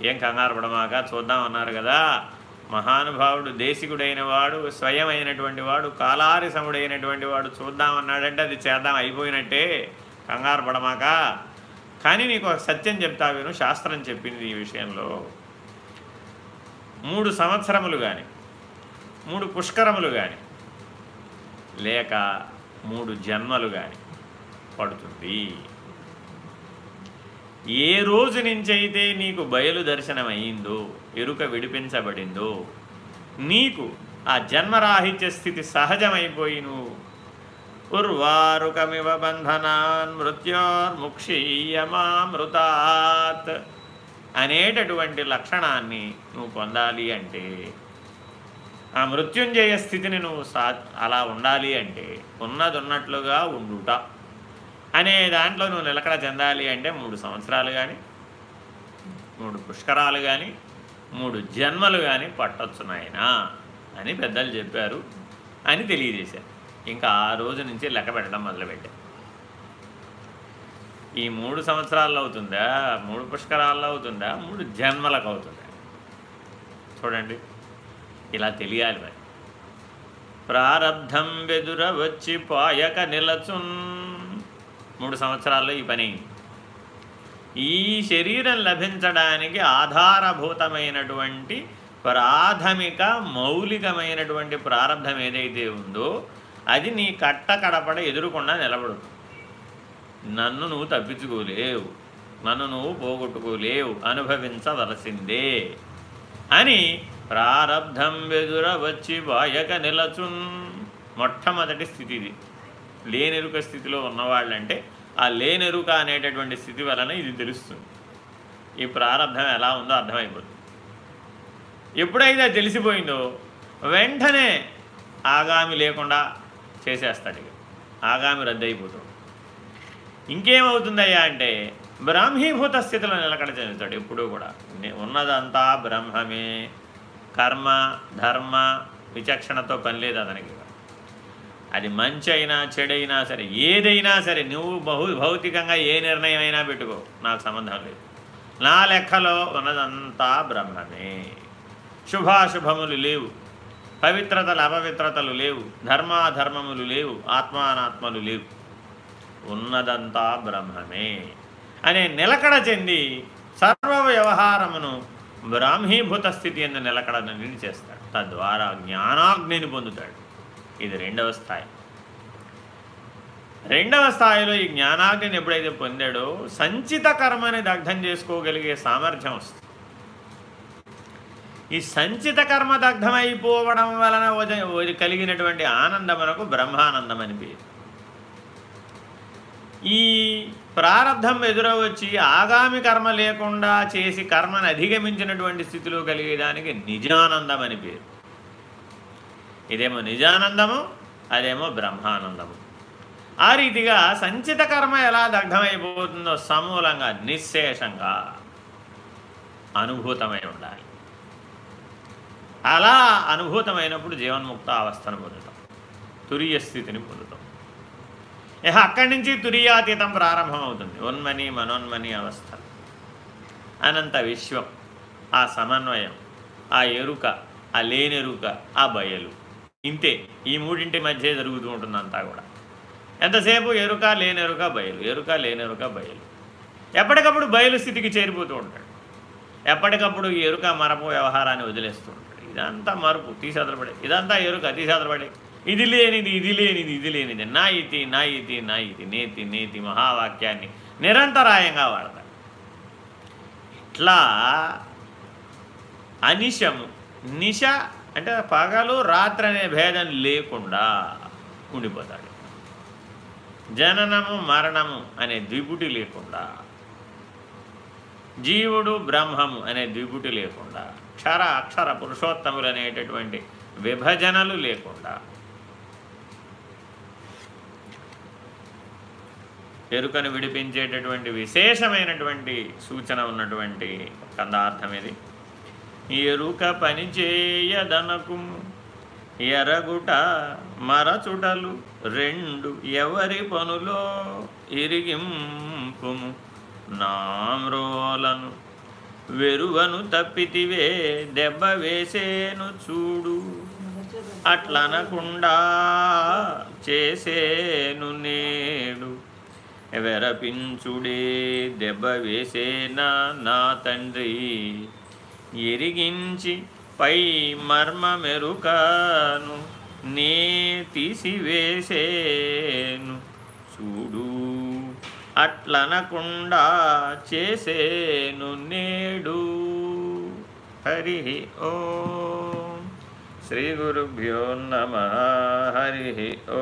ఏం కంగారు పడమాక చూద్దాం అన్నారు కదా. మహానుభావుడు దేశికుడైన వాడు స్వయం అయినటువంటి వాడు కాలారసముడైనటువంటి వాడు చూద్దాం అన్నాడంటే అది చేద్దాం అయిపోయినట్టే. కంగారు పడమాక. కానీ నీకు ఒక సత్యం చెప్తా విను శాస్త్రం చెప్పింది ఈ విషయంలో. మూడు సంవత్సరములు కానీ మూడు పుష్కరములు కానీ లేక మూడు జన్మలు కానీ పడుతుంది. ఏ రోజు నుంచైతే నీకు బయలు దర్శనమైందో ఎరుక విడిపించబడిందో నీకు ఆ జన్మరాహిత్య స్థితి సహజమైపోయి నువ్వు ఉర్వారుకమివ బంధనాన్ మృత్యోర్ముక్షీయమామృతాత్ అనేటటువంటి లక్షణాన్ని నువ్వు పొందాలి అంటే ఆ మృత్యుంజయ స్థితిని నువ్వు సా అలా ఉండాలి అంటే ఉన్నది ఉన్నట్లుగా ఉండుట అనే దాంట్లో నువ్వు నిలకడ చెందాలి అంటే మూడు సంవత్సరాలు కానీ మూడు పుష్కరాలు కానీ మూడు జన్మలు కానీ పట్టొచ్చు నాయనా అని పెద్దలు చెప్పారు అని తెలియజేశారు. ఇంకా ఆ రోజు నుంచి లెక్క పెట్టడం మొదలుపెట్టారు. ఈ మూడు సంవత్సరాల్లో అవుతుందా? మూడు పుష్కరాల్లో అవుతుందా? మూడు జన్మలకు అవుతుందా? చూడండి. ఇలా తెలియాలి మరి. ప్రారబ్ధం బెదుర వచ్చి పాయక నిలచున్. మూడు సంవత్సరాల్లో ఈ పని ఈ శరీరం లభించడానికి ఆధారభూతమైనటువంటి ప్రాథమిక మౌలికమైనటువంటి ప్రారంధం ఏదైతే ఉందో అది నీ కట్ట కడపడ ఎదురుకుండా నిలబడు నన్ను నువ్వు తప్పించుకోలేవు నన్ను నువ్వు పోగొట్టుకోలేవు అనుభవించవలసిందే అని ప్రారబ్ధం వెదుర వచ్చి వాయక నిలచున్. మొట్టమొదటి స్థితి ఇది. లేనెరుక స్థితిలో ఉన్నవాళ్ళంటే ఆ లేనెరుక అనేటటువంటి స్థితి వలన ఇది తెలుస్తుంది. ఈ ప్రారంభం ఎలా ఉందో అర్థమైపోతుంది. ఎప్పుడైతే తెలిసిపోయిందో వెంటనే ఆగామి లేకుండా చేసేస్తాడు ఇక. ఆగామి రద్దయిపోతాడు ఇంకేమవుతుందయ్యా అంటే బ్రాహ్మీభూత స్థితిలో నిలకడ చెందుతాడు ఎప్పుడూ కూడా. ఉన్నదంతా బ్రహ్మమే. కర్మ ధర్మ విచక్షణతో పని లేదు అతనికి. అది మంచి అయినా చెడైనా సరే ఏదైనా సరే నువ్వు బహు భౌతికంగా ఏ నిర్ణయం అయినా పెట్టుకో నాకు సంబంధం లేదు. నా లెక్కలో ఉన్నదంతా బ్రహ్మమే. శుభాశుభములు లేవు. పవిత్రతలు అపవిత్రతలు లేవు. ధర్మాధర్మములు లేవు. ఆత్మానాత్మలు లేవు. ఉన్నదంతా బ్రహ్మమే. అనే నిలకడ చెంది సర్వ వ్యవహారమును బ్రాహ్మీభూత స్థితి ఎందు నిలకడని చేస్తాడు తద్వారా జ్ఞానాగ్నిని పొందుతాడు. ఇది రెండవ స్థాయి. రెండవ స్థాయిలో ఈ జ్ఞానాగ్నిని ఎప్పుడైతే పొందాడో సంచిత కర్మని దగ్ధం చేసుకోగలిగే సామర్థ్యం వస్తుంది. ఈ సంచిత కర్మ దగ్ధమైపోవడం వలన కలిగినటువంటి ఆనందమునకు బ్రహ్మానందం అని పేరు. ఈ ప్రారంధం ఎదురవచ్చి ఆగామి కర్మ లేకుండా చేసి కర్మను అధిగమించినటువంటి స్థితిలో కలిగేదానికి నిజానందం అని పేరు. ఇదేమో నిజానందము అదేమో బ్రహ్మానందము. ఆ రీతిగా సంచిత కర్మ ఎలా దగ్ధమైపోతుందో సమూలంగా నిశ్శేషంగా అనుభూతమై ఉండాలి. అలా అనుభూతమైనప్పుడు జీవన్ముక్త అవస్థను పొందుతాం. తురియ స్థితిని పొందుతాం. ఇహ అక్కడి నుంచి తురియాతీతం ప్రారంభమవుతుంది. ఉన్మని మనోన్మని అవస్థ. అనంత విశ్వం ఆ సమన్వయం ఆ ఎరుక ఆ లేనెరుక ఆ బయలు. ఇంతే ఈ మూడింటి మధ్య జరుగుతూ ఉంటుంది అంతా కూడా. ఎంతసేపు ఎరుక లేనెరుక బయలు? ఎరుక లేనెరుక బయలు. ఎప్పటికప్పుడు బయలు స్థితికి చేరిపోతూ ఉంటాడు. ఎప్పటికప్పుడు ఎరుక మరపు వ్యవహారాన్ని వదిలేస్తూ ఉంటాడు. ఇదంతా మరుపు తీసేదలపడే ఇదంతా ఎరుక తీసేదలపడే ఇది లేనిది ఇది లేనిది ఇది లేనిది. నా ఇతి నా ఇతి నా ఇతి నేతి నేతి మహావాక్యాన్ని నిరంతరాయంగా వాడతాడు ఇట్లా అనిశము నిశ అంటే పగలు రాత్రి అనే భేదం లేకుండా ఉండిపోతాడు. జననము మరణము అనే ద్విపుటి లేకుండా జీవుడు బ్రహ్మము అనే ద్విపుటి లేకుండా క్షర అక్షర పురుషోత్తములు అనేటటువంటి విభజనలు లేకుండా ఎరుకను విడిపించేటటువంటి విశేషమైనటువంటి సూచన ఉన్నటువంటి కందార్థం ఇది. ఎరుక పనిచేయదనకుము ఎరగుట మరచుటలు రెండు ఎవరి పనులో ఇరిగింపుము? నామ్రోలను వెరువను తప్పితివే దెబ్బ వేసేను చూడు. అట్లనకుండా చేసేను నేడు. వెరపించుడే దెబ్బ వేసేనా నా తండ్రి. ఎరిగించి పై మర్మమెరుకను నే తీసివేసేను. చూడు అట్లనకుండా చేసేను నేడు. హరి ఓ. శ్రీ గురుభ్యో నమ. హరి ఓ.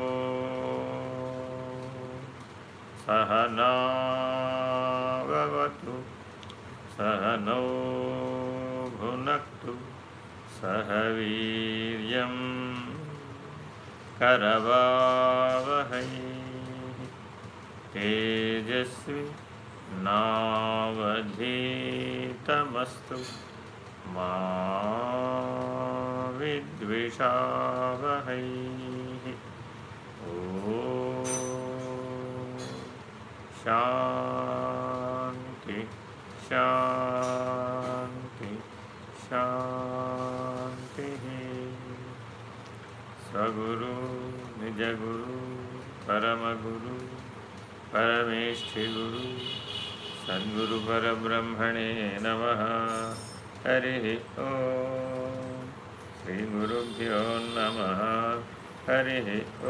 सहनावतु सहनौ भुनक्तु सह वीर्यं करवावहै। तेजस्वी नावधीतमस्तु मा विद्विषावहै। ओ శాంతి శాంతి శాంతి. స్వగురు నిజగురు పరమగురు పరమేష్ఠి గురు సద్గురు పరబ్రహ్మణే నమ. హరి ఓ. శ్రీ గురుభ్యో నమ. హరి ఓ.